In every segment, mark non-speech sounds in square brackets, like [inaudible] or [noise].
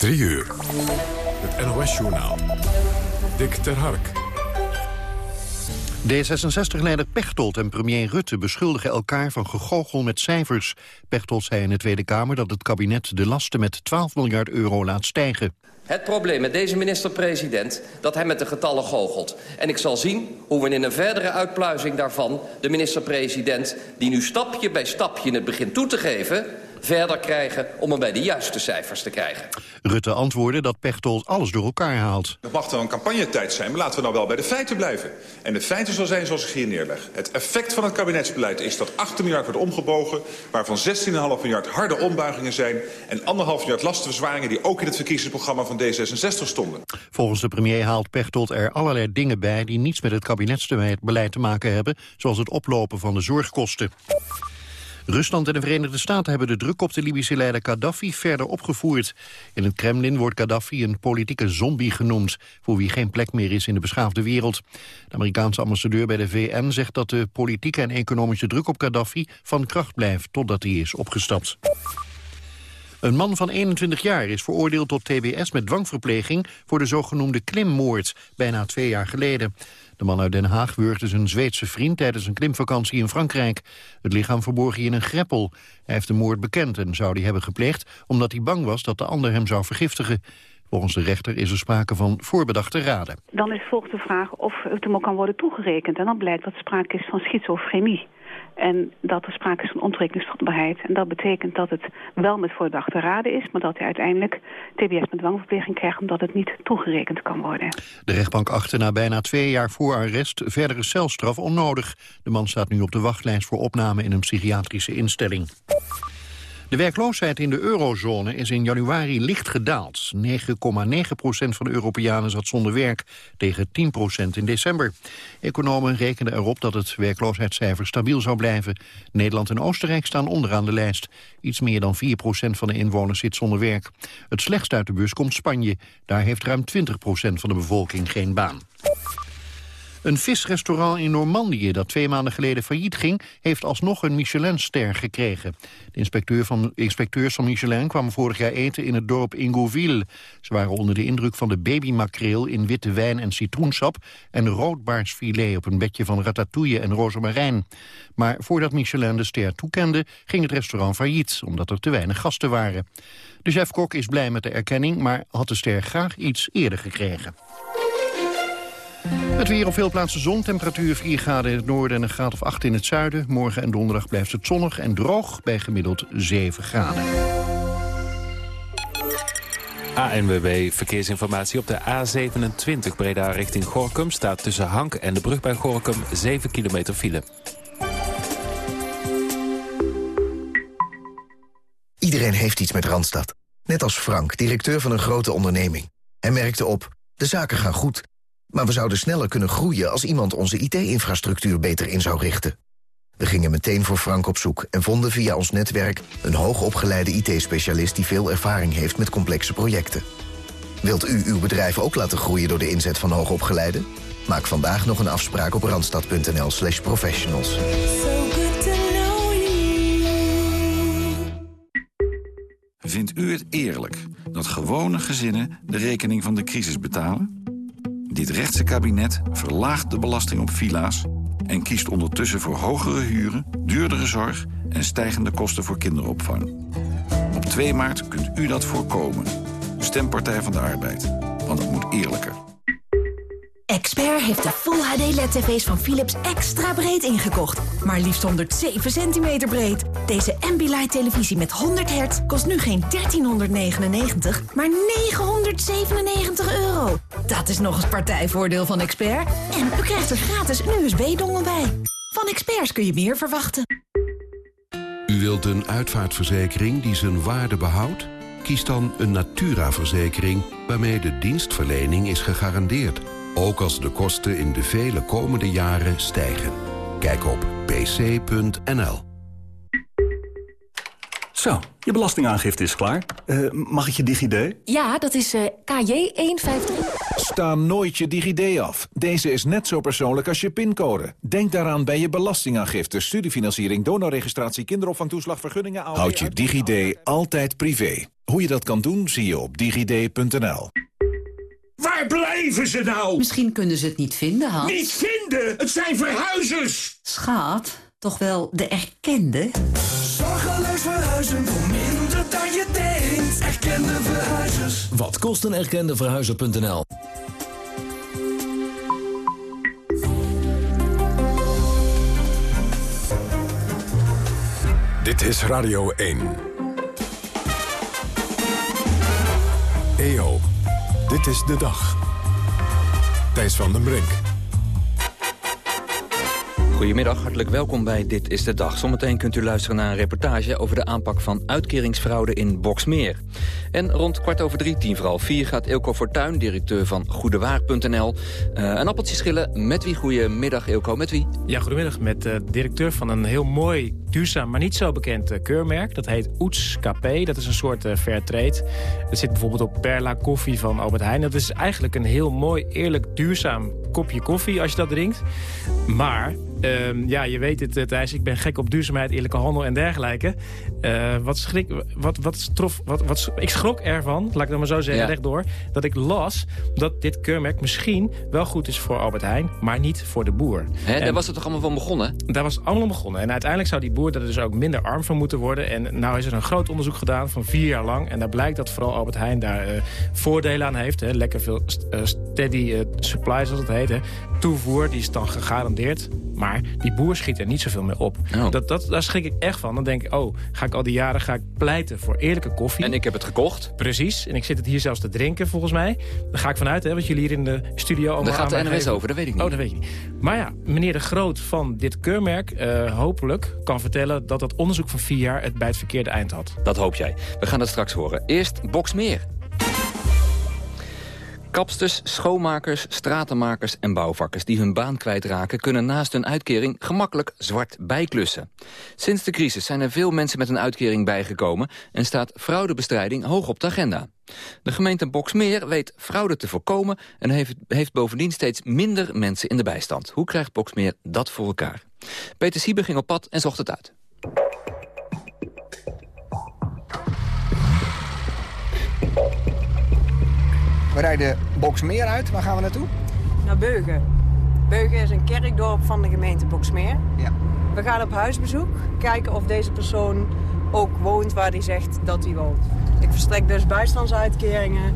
3 uur. Het NOS-journaal. Dick ter Hark. D66-leider Pechtold en premier Rutte beschuldigen elkaar van gegoochel met cijfers. Pechtold zei in de Tweede Kamer dat het kabinet de lasten met 12 miljard euro laat stijgen. Het probleem met deze minister-president dat hij met de getallen goochelt. En ik zal zien hoe we in een verdere uitpluizing daarvan... de minister-president, die nu stapje bij stapje het begint toe te geven verder krijgen om hem bij de juiste cijfers te krijgen. Rutte antwoordde dat Pechtold alles door elkaar haalt. Het mag wel een campagnetijd zijn, maar laten we nou wel bij de feiten blijven. En de feiten zal zijn zoals ik hier neerleg. Het effect van het kabinetsbeleid is dat 18 miljard wordt omgebogen... waarvan 16,5 miljard harde ombuigingen zijn... en 1,5 miljard lastenverzwaringen die ook in het verkiezingsprogramma van D66 stonden. Volgens de premier haalt Pechtold er allerlei dingen bij... die niets met het kabinetsbeleid te maken hebben... zoals het oplopen van de zorgkosten. Rusland en de Verenigde Staten hebben de druk op de Libische leider Gaddafi verder opgevoerd. In het Kremlin wordt Gaddafi een politieke zombie genoemd, voor wie geen plek meer is in de beschaafde wereld. De Amerikaanse ambassadeur bij de VN zegt dat de politieke en economische druk op Gaddafi van kracht blijft totdat hij is opgestapt. Een man van 21 jaar is veroordeeld tot tbs met dwangverpleging voor de zogenoemde klimmoord, bijna twee jaar geleden. De man uit Den Haag wurgde zijn Zweedse vriend tijdens een klimvakantie in Frankrijk. Het lichaam verborg hij in een greppel. Hij heeft de moord bekend en zou die hebben gepleegd... omdat hij bang was dat de ander hem zou vergiftigen. Volgens de rechter is er sprake van voorbedachte raden. Dan is volgens de vraag of het hem ook kan worden toegerekend. En dan blijkt dat er sprake is van schizofrenie. En dat er sprake is van ontwikkelingsvatbaarheid. En dat betekent dat het wel met voordachte raden is... maar dat hij uiteindelijk tbs met dwangverpleging krijgt... omdat het niet toegerekend kan worden. De rechtbank achtte na bijna twee jaar voor arrest verdere celstraf onnodig. De man staat nu op de wachtlijst voor opname in een psychiatrische instelling. De werkloosheid in de eurozone is in januari licht gedaald. 9,9% van de Europeanen zat zonder werk, tegen 10% in december. Economen rekenen erop dat het werkloosheidscijfer stabiel zou blijven. Nederland en Oostenrijk staan onderaan de lijst. Iets meer dan 4% van de inwoners zit zonder werk. Het slechtst uit de bus komt Spanje. Daar heeft ruim 20% van de bevolking geen baan. Een visrestaurant in Normandië dat twee maanden geleden failliet ging... heeft alsnog een Michelinster gekregen. De inspecteur van, inspecteurs van Michelin kwamen vorig jaar eten in het dorp Ingouville. Ze waren onder de indruk van de babymakreel in witte wijn en citroensap... en roodbaarsfilet op een bedje van ratatouille en rozemarijn. Maar voordat Michelin de ster toekende, ging het restaurant failliet... omdat er te weinig gasten waren. De chef-kok is blij met de erkenning, maar had de ster graag iets eerder gekregen. Het weer op veel plaatsen zon, temperatuur 4 graden in het noorden en een graad of 8 in het zuiden. Morgen en donderdag blijft het zonnig en droog bij gemiddeld 7 graden. ANWB Verkeersinformatie op de A27 Breda richting Gorkum... staat tussen Hank en de brug bij Gorkum 7 kilometer file. Iedereen heeft iets met Randstad. Net als Frank, directeur van een grote onderneming. Hij merkte op, de zaken gaan goed... Maar we zouden sneller kunnen groeien als iemand onze IT-infrastructuur beter in zou richten. We gingen meteen voor Frank op zoek en vonden via ons netwerk... een hoogopgeleide IT-specialist die veel ervaring heeft met complexe projecten. Wilt u uw bedrijf ook laten groeien door de inzet van hoogopgeleiden? Maak vandaag nog een afspraak op randstad.nl slash professionals. Vindt u het eerlijk dat gewone gezinnen de rekening van de crisis betalen? Dit rechtse kabinet verlaagt de belasting op villa's... en kiest ondertussen voor hogere huren, duurdere zorg... en stijgende kosten voor kinderopvang. Op 2 maart kunt u dat voorkomen. Stem Partij van de Arbeid, want het moet eerlijker. Expert heeft de Full HD LED-tv's van Philips extra breed ingekocht. Maar liefst 107 centimeter breed. Deze Ambilight televisie met 100 hertz kost nu geen 1399, maar 997 euro. Dat is nog eens partijvoordeel van Expert. En u krijgt er gratis een USB-dongel bij. Van Experts kun je meer verwachten. U wilt een uitvaartverzekering die zijn waarde behoudt? Kies dan een Natura-verzekering waarmee de dienstverlening is gegarandeerd ook als de kosten in de vele komende jaren stijgen. Kijk op pc.nl. Zo, je belastingaangifte is klaar. Uh, mag ik je DigiD? Ja, dat is uh, KJ153. Sta nooit je DigiD af. Deze is net zo persoonlijk als je pincode. Denk daaraan bij je belastingaangifte, studiefinanciering, donorregistratie, kinderopvangtoeslag, vergunningen... Houd je DigiD altijd privé. Hoe je dat kan doen, zie je op digid.nl. Waar blijven ze nou? Misschien kunnen ze het niet vinden, Hans. Niet vinden? Het zijn verhuizers! Schaat, toch wel de erkende? Zorgeloos verhuizen voor minder dan je denkt. Erkende verhuizers. Wat kost een erkende verhuizer.nl? Dit is Radio 1. EO, dit is de dag. Thijs van den Brink. Goedemiddag, hartelijk welkom bij Dit is de Dag. Zometeen kunt u luisteren naar een reportage over de aanpak van uitkeringsfraude in Boksmeer. En rond kwart over drie, tien vooral vier, gaat Ilko Fortuin, directeur van goedewaar.nl, uh, een appeltje schillen. Met wie? Goedemiddag Ilko, met wie? Ja, goedemiddag. Met de uh, directeur van een heel mooi, duurzaam, maar niet zo bekend uh, keurmerk. Dat heet Oets Café. Dat is een soort fair trade. Dat zit bijvoorbeeld op Perla koffie van Albert Heijn. Dat is eigenlijk een heel mooi, eerlijk, duurzaam kopje koffie als je dat drinkt. Maar Um, ja, je weet het, Thijs. Ik ben gek op duurzaamheid, eerlijke handel en dergelijke. Uh, wat schrik, wat, wat trof, wat, wat, ik schrok ervan, laat ik dat maar zo zeggen, ja. rechtdoor... dat ik las dat dit keurmerk misschien wel goed is voor Albert Heijn... maar niet voor de boer. Hè, en, daar was het toch allemaal van begonnen? Daar was het allemaal begonnen. En uiteindelijk zou die boer er dus ook minder arm van moeten worden. En nou is er een groot onderzoek gedaan van vier jaar lang. En daar blijkt dat vooral Albert Heijn daar uh, voordelen aan heeft. Hè. Lekker veel uh, steady supply, zoals het heet. Hè. Toevoer, die is dan gegarandeerd. Maar die boer schiet er niet zoveel meer op. Oh. Dat, dat, daar schrik ik echt van. Dan denk ik, oh, ga ik al die jaren ga ik pleiten voor eerlijke koffie. En ik heb het gekocht. Precies. En ik zit het hier zelfs te drinken, volgens mij. Daar ga ik vanuit, hè, wat jullie hier in de studio... allemaal Daar gaat de NWS over, dat weet ik niet. Oh, dat weet ik niet. Maar ja, meneer De Groot van dit keurmerk... Uh, hopelijk kan vertellen dat dat onderzoek van vier jaar... het bij het verkeerde eind had. Dat hoop jij. We gaan het straks horen. Eerst Boksmeer. Kapsters, schoonmakers, stratenmakers en bouwvakkers die hun baan kwijtraken... kunnen naast hun uitkering gemakkelijk zwart bijklussen. Sinds de crisis zijn er veel mensen met een uitkering bijgekomen... en staat fraudebestrijding hoog op de agenda. De gemeente Boksmeer weet fraude te voorkomen... en heeft, heeft bovendien steeds minder mensen in de bijstand. Hoe krijgt Boksmeer dat voor elkaar? Peter Sieber ging op pad en zocht het uit. We rijden Boksmeer uit. Waar gaan we naartoe? Naar Beugen. Beugen is een kerkdorp van de gemeente Boksmeer. Ja. We gaan op huisbezoek. Kijken of deze persoon ook woont waar hij zegt dat hij woont. Ik verstrek dus bijstandsuitkeringen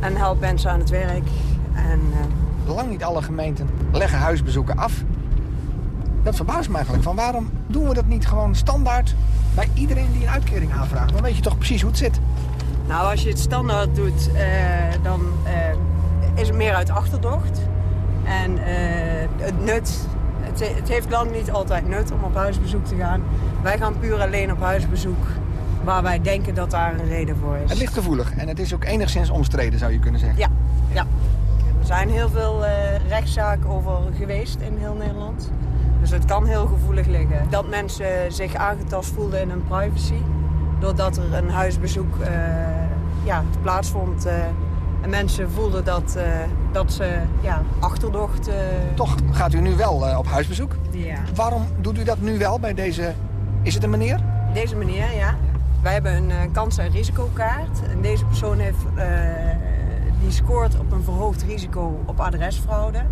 en help mensen aan het werk. En, uh... Lang niet alle gemeenten leggen huisbezoeken af. Dat verbaast me eigenlijk. Van waarom doen we dat niet gewoon standaard bij iedereen die een uitkering aanvraagt? Dan weet je toch precies hoe het zit. Nou, als je het standaard doet, uh, dan uh, is het meer uit achterdocht. En uh, het nut, het, het, heeft lang niet altijd nut om op huisbezoek te gaan. Wij gaan puur alleen op huisbezoek waar wij denken dat daar een reden voor is. Het ligt gevoelig en het is ook enigszins omstreden, zou je kunnen zeggen. Ja, ja. er zijn heel veel rechtszaken over geweest in heel Nederland. Dus het kan heel gevoelig liggen. Dat mensen zich aangetast voelden in hun privacy doordat er een huisbezoek uh, ja, plaatsvond. Uh, en mensen voelden dat, uh, dat ze ja, achterdocht... Toch gaat u nu wel op huisbezoek? Ja. Waarom doet u dat nu wel bij deze... Is het een meneer? Deze meneer, ja. Wij hebben een kans- en risicokaart. En deze persoon heeft, die scoort op een verhoogd risico op adresfraude.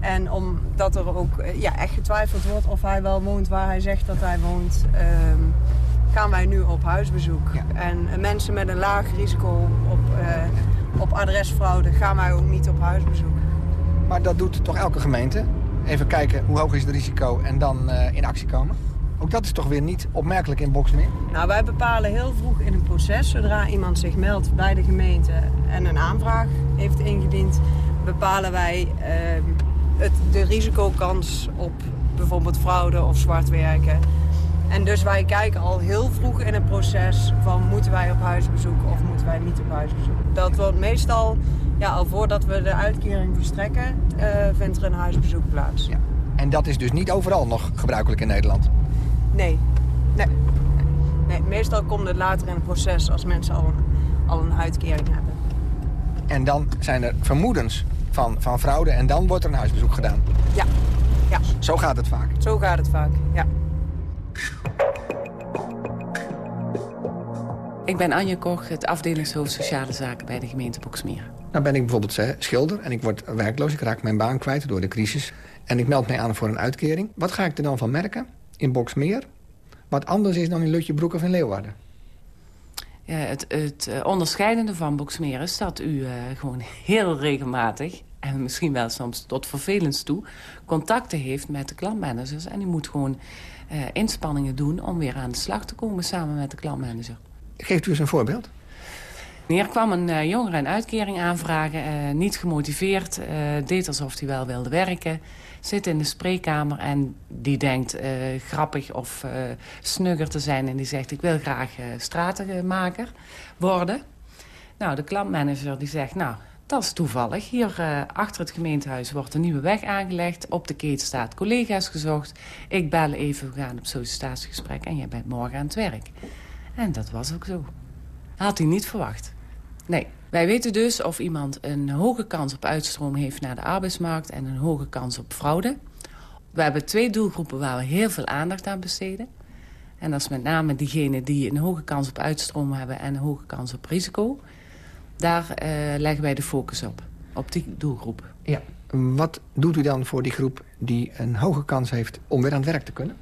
En omdat er ook ja, echt getwijfeld wordt of hij wel woont waar hij zegt dat hij woont... Ehm, gaan wij nu op huisbezoek. Ja. En mensen met een laag risico op, uh, op adresfraude gaan wij ook niet op huisbezoek. Maar dat doet toch elke gemeente? Even kijken hoe hoog is het risico en dan uh, in actie komen? Ook dat is toch weer niet opmerkelijk in Boksmeer? Nou, wij bepalen heel vroeg in een proces, zodra iemand zich meldt bij de gemeente en een aanvraag heeft ingediend, bepalen wij uh, het, de risicokans op bijvoorbeeld fraude of zwart werken. En dus wij kijken al heel vroeg in het proces van moeten wij op huisbezoek of moeten wij niet op huisbezoek. Dat wordt meestal, ja, al voordat we de uitkering verstrekken, uh, vindt er een huisbezoek plaats. Ja. En dat is dus niet overal nog gebruikelijk in Nederland? Nee. nee. Nee, meestal komt het later in het proces als mensen al een, al een uitkering hebben. En dan zijn er vermoedens van, van fraude en dan wordt er een huisbezoek gedaan. Ja. ja. Zo gaat het vaak. Zo gaat het vaak, ja. Ik ben Anje Koch, het afdelingshoofd Sociale Zaken bij de gemeente Boksmeer. Nou ben ik bijvoorbeeld hè, schilder en ik word werkloos. Ik raak mijn baan kwijt door de crisis. En ik meld mij aan voor een uitkering. Wat ga ik er dan van merken in Boksmeer? Wat anders is dan in Lutjebroek of in Leeuwarden? Ja, het, het eh, onderscheidende van Boksmeer is dat u uh, gewoon heel regelmatig... en misschien wel soms tot vervelend toe... contacten heeft met de klantmanagers. En u moet gewoon uh, inspanningen doen om weer aan de slag te komen... samen met de klantmanager. Geeft u eens een voorbeeld? Hier kwam een uh, jongere een uitkering aanvragen, uh, niet gemotiveerd, uh, deed alsof hij wel wilde werken. Zit in de spreekkamer en die denkt grappig of snugger te zijn... en die zegt, ik wil graag stratenmaker worden. Nou, de klantmanager die zegt, nou, dat is toevallig. Hier achter het gemeentehuis wordt een nieuwe weg aangelegd. Op de keten staat collega's gezocht. Ik bel even, we gaan op sollicitatiegesprek en jij bent morgen aan het werk. En dat was ook zo. Had hij niet verwacht. Nee. Wij weten dus of iemand een hoge kans op uitstroom heeft naar de arbeidsmarkt... en een hoge kans op fraude. We hebben twee doelgroepen waar we heel veel aandacht aan besteden. En dat is met name diegenen die een hoge kans op uitstroom hebben... en een hoge kans op risico. Daar uh, leggen wij de focus op, op die doelgroep. Ja. Wat doet u dan voor die groep die een hoge kans heeft om weer aan het werk te kunnen?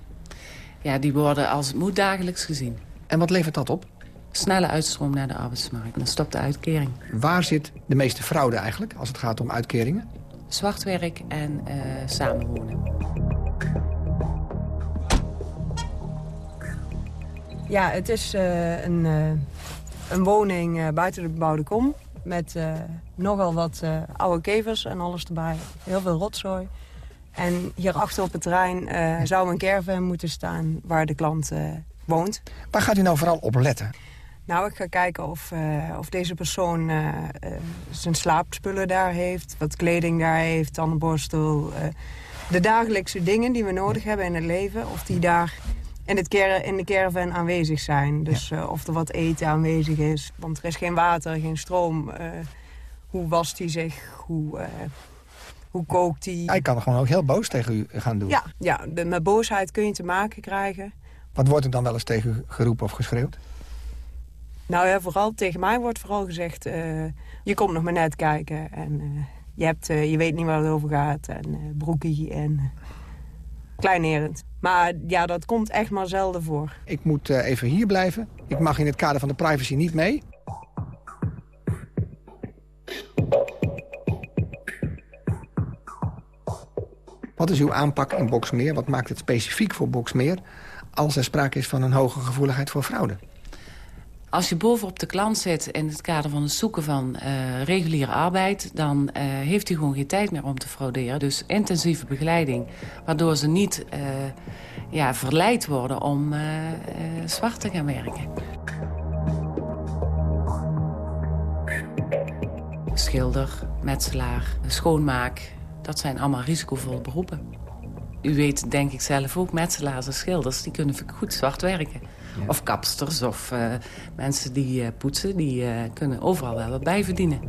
Ja, die worden als het moet dagelijks gezien. En wat levert dat op? Snelle uitstroom naar de arbeidsmarkt. Dan stopt de uitkering. Waar zit de meeste fraude eigenlijk, als het gaat om uitkeringen? Zwartwerk en uh, samenwonen. Ja, het is uh, een, uh, een woning buiten de bebouwde kom. Met nogal wat oude kevers en alles erbij. Heel veel rotzooi. En hierachter op het terrein zou een caravan moeten staan waar de klant woont. Waar gaat u nou vooral op letten? Nou, ik ga kijken of, uh, of deze persoon uh, uh, zijn slaapspullen daar heeft... wat kleding daar heeft, tandenborstel... de dagelijkse dingen die we nodig hebben in het leven... of die daar in, het in de caravan aanwezig zijn. Dus ja. of er wat eten aanwezig is. Want er is geen water, geen stroom. hoe wast hij zich? Hoe, hoe kookt hij? Hij kan gewoon ook heel boos tegen u gaan doen. Ja, ja de, met boosheid kun je te maken krijgen... Wat wordt er dan wel eens tegen u geroepen of geschreeuwd? Nou ja, vooral tegen mij wordt vooral gezegd... Je komt nog maar net kijken en je, hebt, je weet niet waar het over gaat. En broekie en kleinerend. Maar ja, dat komt echt maar zelden voor. Ik moet even hier blijven. Ik mag in het kader van de privacy niet mee. Wat is uw aanpak in Boksmeer? Wat maakt het specifiek voor Boksmeer als er sprake is van een hoge gevoeligheid voor fraude? Als je bovenop de klant zit in het kader van het zoeken van uh, reguliere arbeid... dan uh, heeft hij gewoon geen tijd meer om te frauderen. Dus intensieve begeleiding, waardoor ze niet uh, ja, verleid worden om zwart te gaan werken. Schilder, metselaar, schoonmaak, dat zijn allemaal risicovolle beroepen. U weet denk ik zelf ook, metselaars en schilders, die kunnen goed zwart werken. Ja. Of kapsters of uh, mensen die uh, poetsen, die uh, kunnen overal wel wat bij verdienen.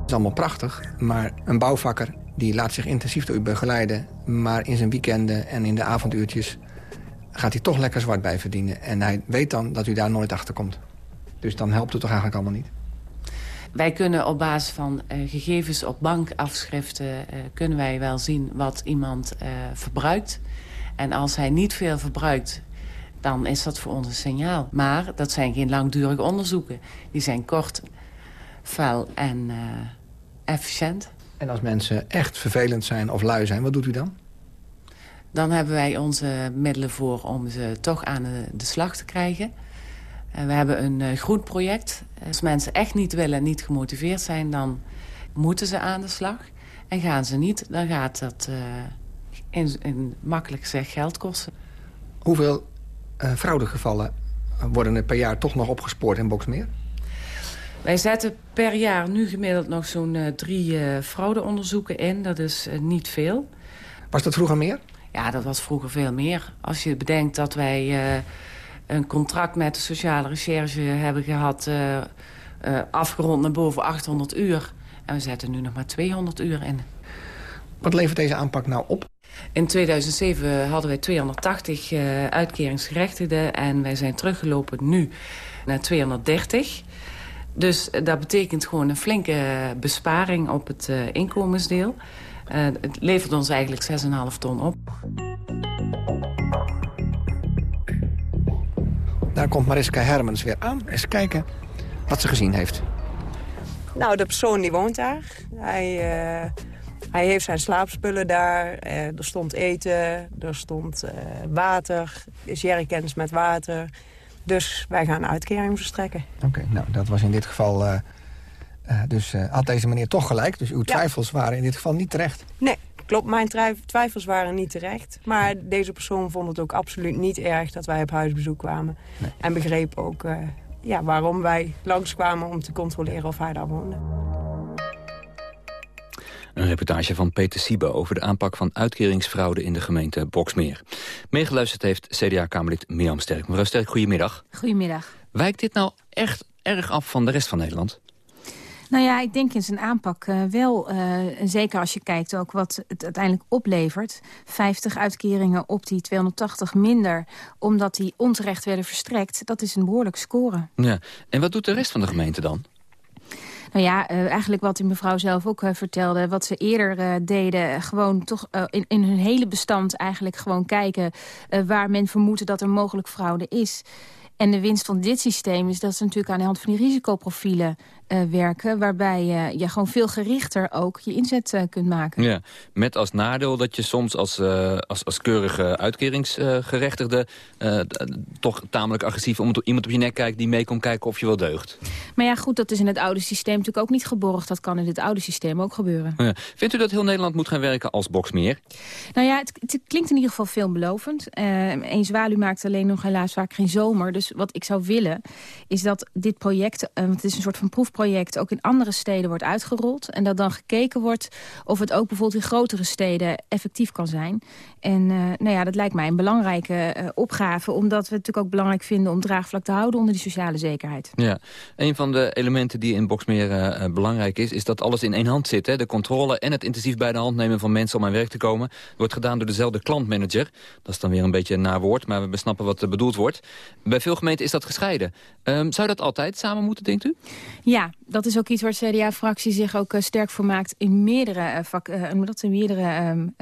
Het is allemaal prachtig, maar een bouwvakker die laat zich intensief door u begeleiden... maar in zijn weekenden en in de avonduurtjes gaat hij toch lekker zwart bij verdienen. En hij weet dan dat u daar nooit achter komt. Dus dan helpt het toch eigenlijk allemaal niet? Wij kunnen op basis van uh, gegevens op bankafschriften... Uh, kunnen wij wel zien wat iemand uh, verbruikt. En als hij niet veel verbruikt, dan is dat voor ons een signaal. Maar dat zijn geen langdurige onderzoeken. Die zijn kort, vuil en efficiënt. En als mensen echt vervelend zijn of lui zijn, wat doet u dan? Dan hebben wij onze middelen voor om ze toch aan de, slag te krijgen... We hebben een uh, groenproject. Als mensen echt niet willen en niet gemotiveerd zijn... dan moeten ze aan de slag. En gaan ze niet, dan gaat dat uh, in, in, makkelijk gezegd geld kosten. Hoeveel uh, fraudegevallen worden er per jaar toch nog opgespoord in Boksmeer? Wij zetten per jaar nu gemiddeld nog zo'n drie fraudeonderzoeken in. Dat is niet veel. Was dat vroeger meer? Ja, dat was vroeger veel meer. Als je bedenkt dat wij een contract met de sociale recherche hebben gehad... Afgerond naar boven 800 uur. En we zetten nu nog maar 200 uur in. Wat levert deze aanpak nou op? In 2007 hadden wij 280 uitkeringsgerechtigden... en wij zijn teruggelopen nu naar 230... Dus dat betekent gewoon een flinke besparing op het uh, inkomensdeel. Uh, het levert ons eigenlijk 6,5 ton op. Daar komt Mariska Hermans weer aan. Eens kijken wat ze gezien heeft. Nou, de persoon die woont daar. Hij, uh, hij heeft zijn slaapspullen daar. er stond eten, er stond water, jerrycans met water... Dus wij gaan een uitkering verstrekken. Oké, nou dat was in dit geval... Uh, uh, dus uh, had deze meneer toch gelijk. Dus uw twijfels ja. waren in dit geval niet terecht. Nee, klopt. Mijn twijfels waren niet terecht. Maar deze persoon vond het ook absoluut niet erg dat wij op huisbezoek kwamen. Nee. En begreep ook ja, waarom wij langskwamen om te controleren of hij daar woonde. Een reportage van Peter Siebe over de aanpak van uitkeringsfraude in de gemeente Boksmeer. Meegeluisterd heeft CDA-Kamerlid Mirjam Sterk. Mevrouw Sterk, goedemiddag. Goedemiddag. Wijkt dit nou echt erg af van de rest van Nederland? Nou ja, ik denk in zijn aanpak uh, wel, uh, en zeker als je kijkt ook wat het uiteindelijk oplevert. 50 uitkeringen op die 280 minder, omdat die onterecht werden verstrekt. Dat is een behoorlijk score. Ja. En wat doet de rest van de gemeente dan? Nou ja, uh, eigenlijk wat die mevrouw zelf ook uh, vertelde. Wat ze eerder uh, deden, gewoon toch in, in hun hele bestand eigenlijk gewoon kijken... waar men vermoedt dat er mogelijk fraude is. En de winst van dit systeem is dat ze natuurlijk aan de hand van die risicoprofielen uh, werken... waarbij uh, je gewoon veel gerichter ook je inzet uh, kunt maken. Ja, met als nadeel dat je soms als, als, als keurige uitkeringsgerechtigde... toch tamelijk agressief om iemand op je nek kijkt... die mee komt kijken of je wel deugt. Maar ja, goed, dat is in het oude systeem natuurlijk ook niet geborgd. Dat kan in het oude systeem ook gebeuren. Ja. Vindt u dat heel Nederland moet gaan werken als Boksmeer? Nou ja, het, het klinkt in ieder geval veelbelovend. Eén zwaluw maakt alleen nog helaas vaak geen zomer. Dus wat ik zou willen, is dat dit project... want het is een soort van proef project ook in andere steden wordt uitgerold. En dat dan gekeken wordt of het ook bijvoorbeeld in grotere steden effectief kan zijn. En uh, nou ja, dat lijkt mij een belangrijke uh, opgave. Omdat we het natuurlijk ook belangrijk vinden om draagvlak te houden onder die sociale zekerheid. Ja, een van de elementen die in Boxmeer uh, belangrijk is, is dat alles in één hand zit. Hè? De controle en het intensief bij de hand nemen van mensen om aan werk te komen. wordt gedaan door dezelfde klantmanager. Dat is dan weer een beetje een nawoord, maar we besnappen wat er bedoeld wordt. Bij veel gemeenten is dat gescheiden. Um, zou dat altijd samen moeten, denkt u? Ja, dat is ook iets waar de CDA-fractie zich ook uh, sterk voor maakt in meerdere, uh, vak, uh, in meerdere um,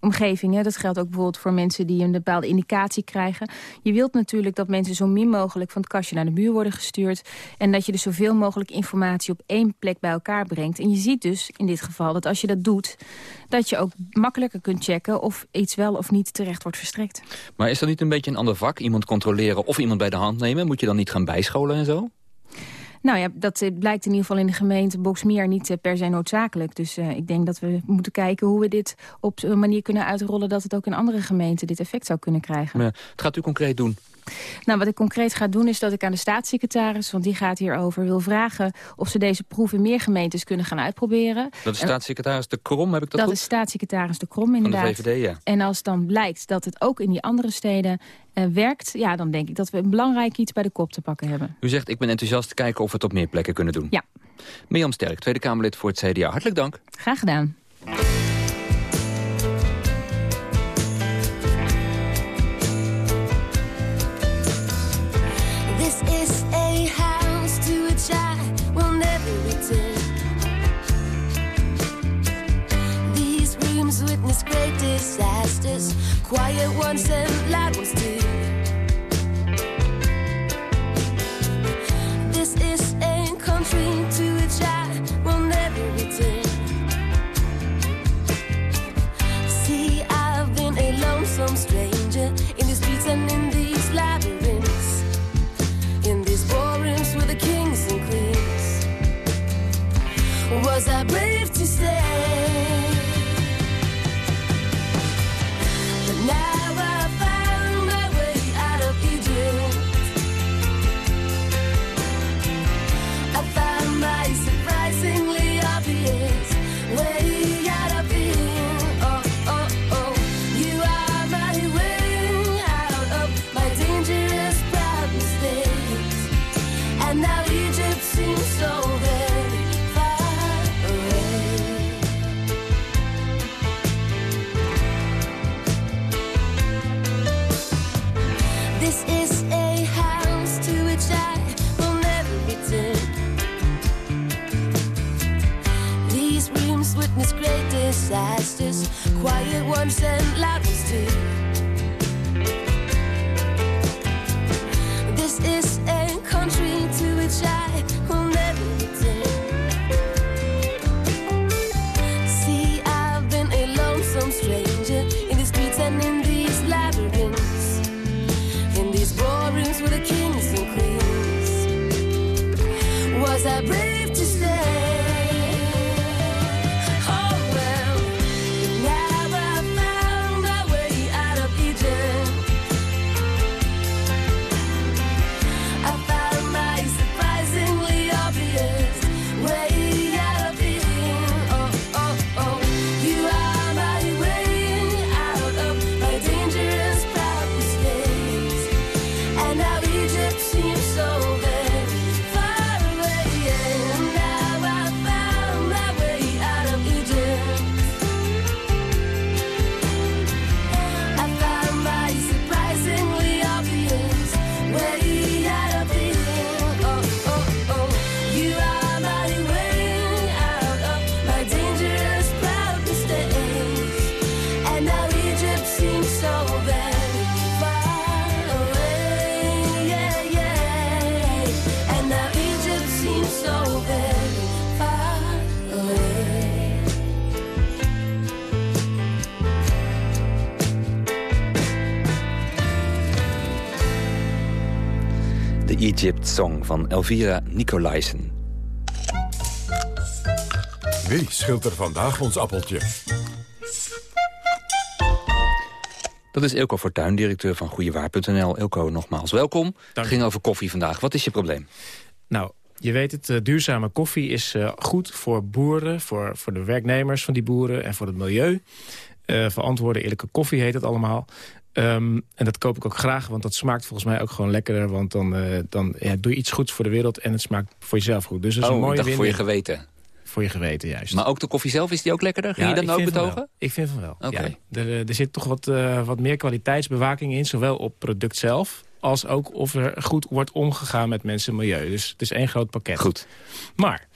omgevingen. Dat geldt ook bijvoorbeeld voor mensen die een bepaalde indicatie krijgen. Je wilt natuurlijk dat mensen zo min mogelijk van het kastje naar de muur worden gestuurd. En dat je dus zoveel mogelijk informatie op één plek bij elkaar brengt. En je ziet dus in dit geval dat als je dat doet, dat je ook makkelijker kunt checken of iets wel of niet terecht wordt verstrekt. Maar is dat niet een beetje een ander vak? Iemand controleren of iemand bij de hand nemen? Moet je dan niet gaan bijscholen en zo? Nou ja, dat blijkt in ieder geval in de gemeente Boksmeer niet uh, per se noodzakelijk. Dus uh, ik denk dat we moeten kijken hoe we dit op een manier kunnen uitrollen... dat het ook in andere gemeenten dit effect zou kunnen krijgen. Wat gaat u concreet doen? Nou, wat ik concreet ga doen is dat ik aan de staatssecretaris... want die gaat hierover, wil vragen of ze deze proef in meer gemeentes kunnen gaan uitproberen. Dat is staatssecretaris De Krom, heb ik dat Dat goed? is staatssecretaris De Krom, inderdaad. Van de VVD, ja. En als dan blijkt dat het ook in die andere steden uh, werkt... ja, dan denk ik dat we een belangrijk iets bij de kop te pakken hebben. U zegt, ik ben enthousiast, kijken of we het op meer plekken kunnen doen. Ja. Mirjam Sterk, Tweede Kamerlid voor het CDA. Hartelijk dank. Graag gedaan. Quiet ones and loud ones I'm sent Egypt Song van Elvira Nicolaisen. Wie schilt er vandaag ons appeltje? Dat is Ilko Fortuyn, directeur van Goeiewaar.nl. Ilko, nogmaals welkom. Het ging over koffie vandaag. Wat is je probleem? Nou, je weet het, eh, duurzame koffie is eh, goed voor boeren... Voor, voor de werknemers van die boeren en voor het milieu. Eh verantwoorde eerlijke koffie heet het allemaal. Ehm, en dat koop ik ook graag, want dat smaakt volgens mij ook gewoon lekkerder. Want dan, eh, dan ja, doe je iets goeds voor de wereld en het smaakt voor jezelf goed. Dus dat is oh, een mooie ik dacht voor je geweten. Voor je geweten, juist. Maar ook de koffie zelf, is die ook lekkerder? Ging Ja, je nou ook betogen? Ik vind van wel. Oké. Ja. Er, eh, er zit toch wat, wat meer kwaliteitsbewaking in, zowel op product zelf... als ook of er goed wordt omgegaan met mensen en milieu. Dus het is één groot pakket. Goed. Maar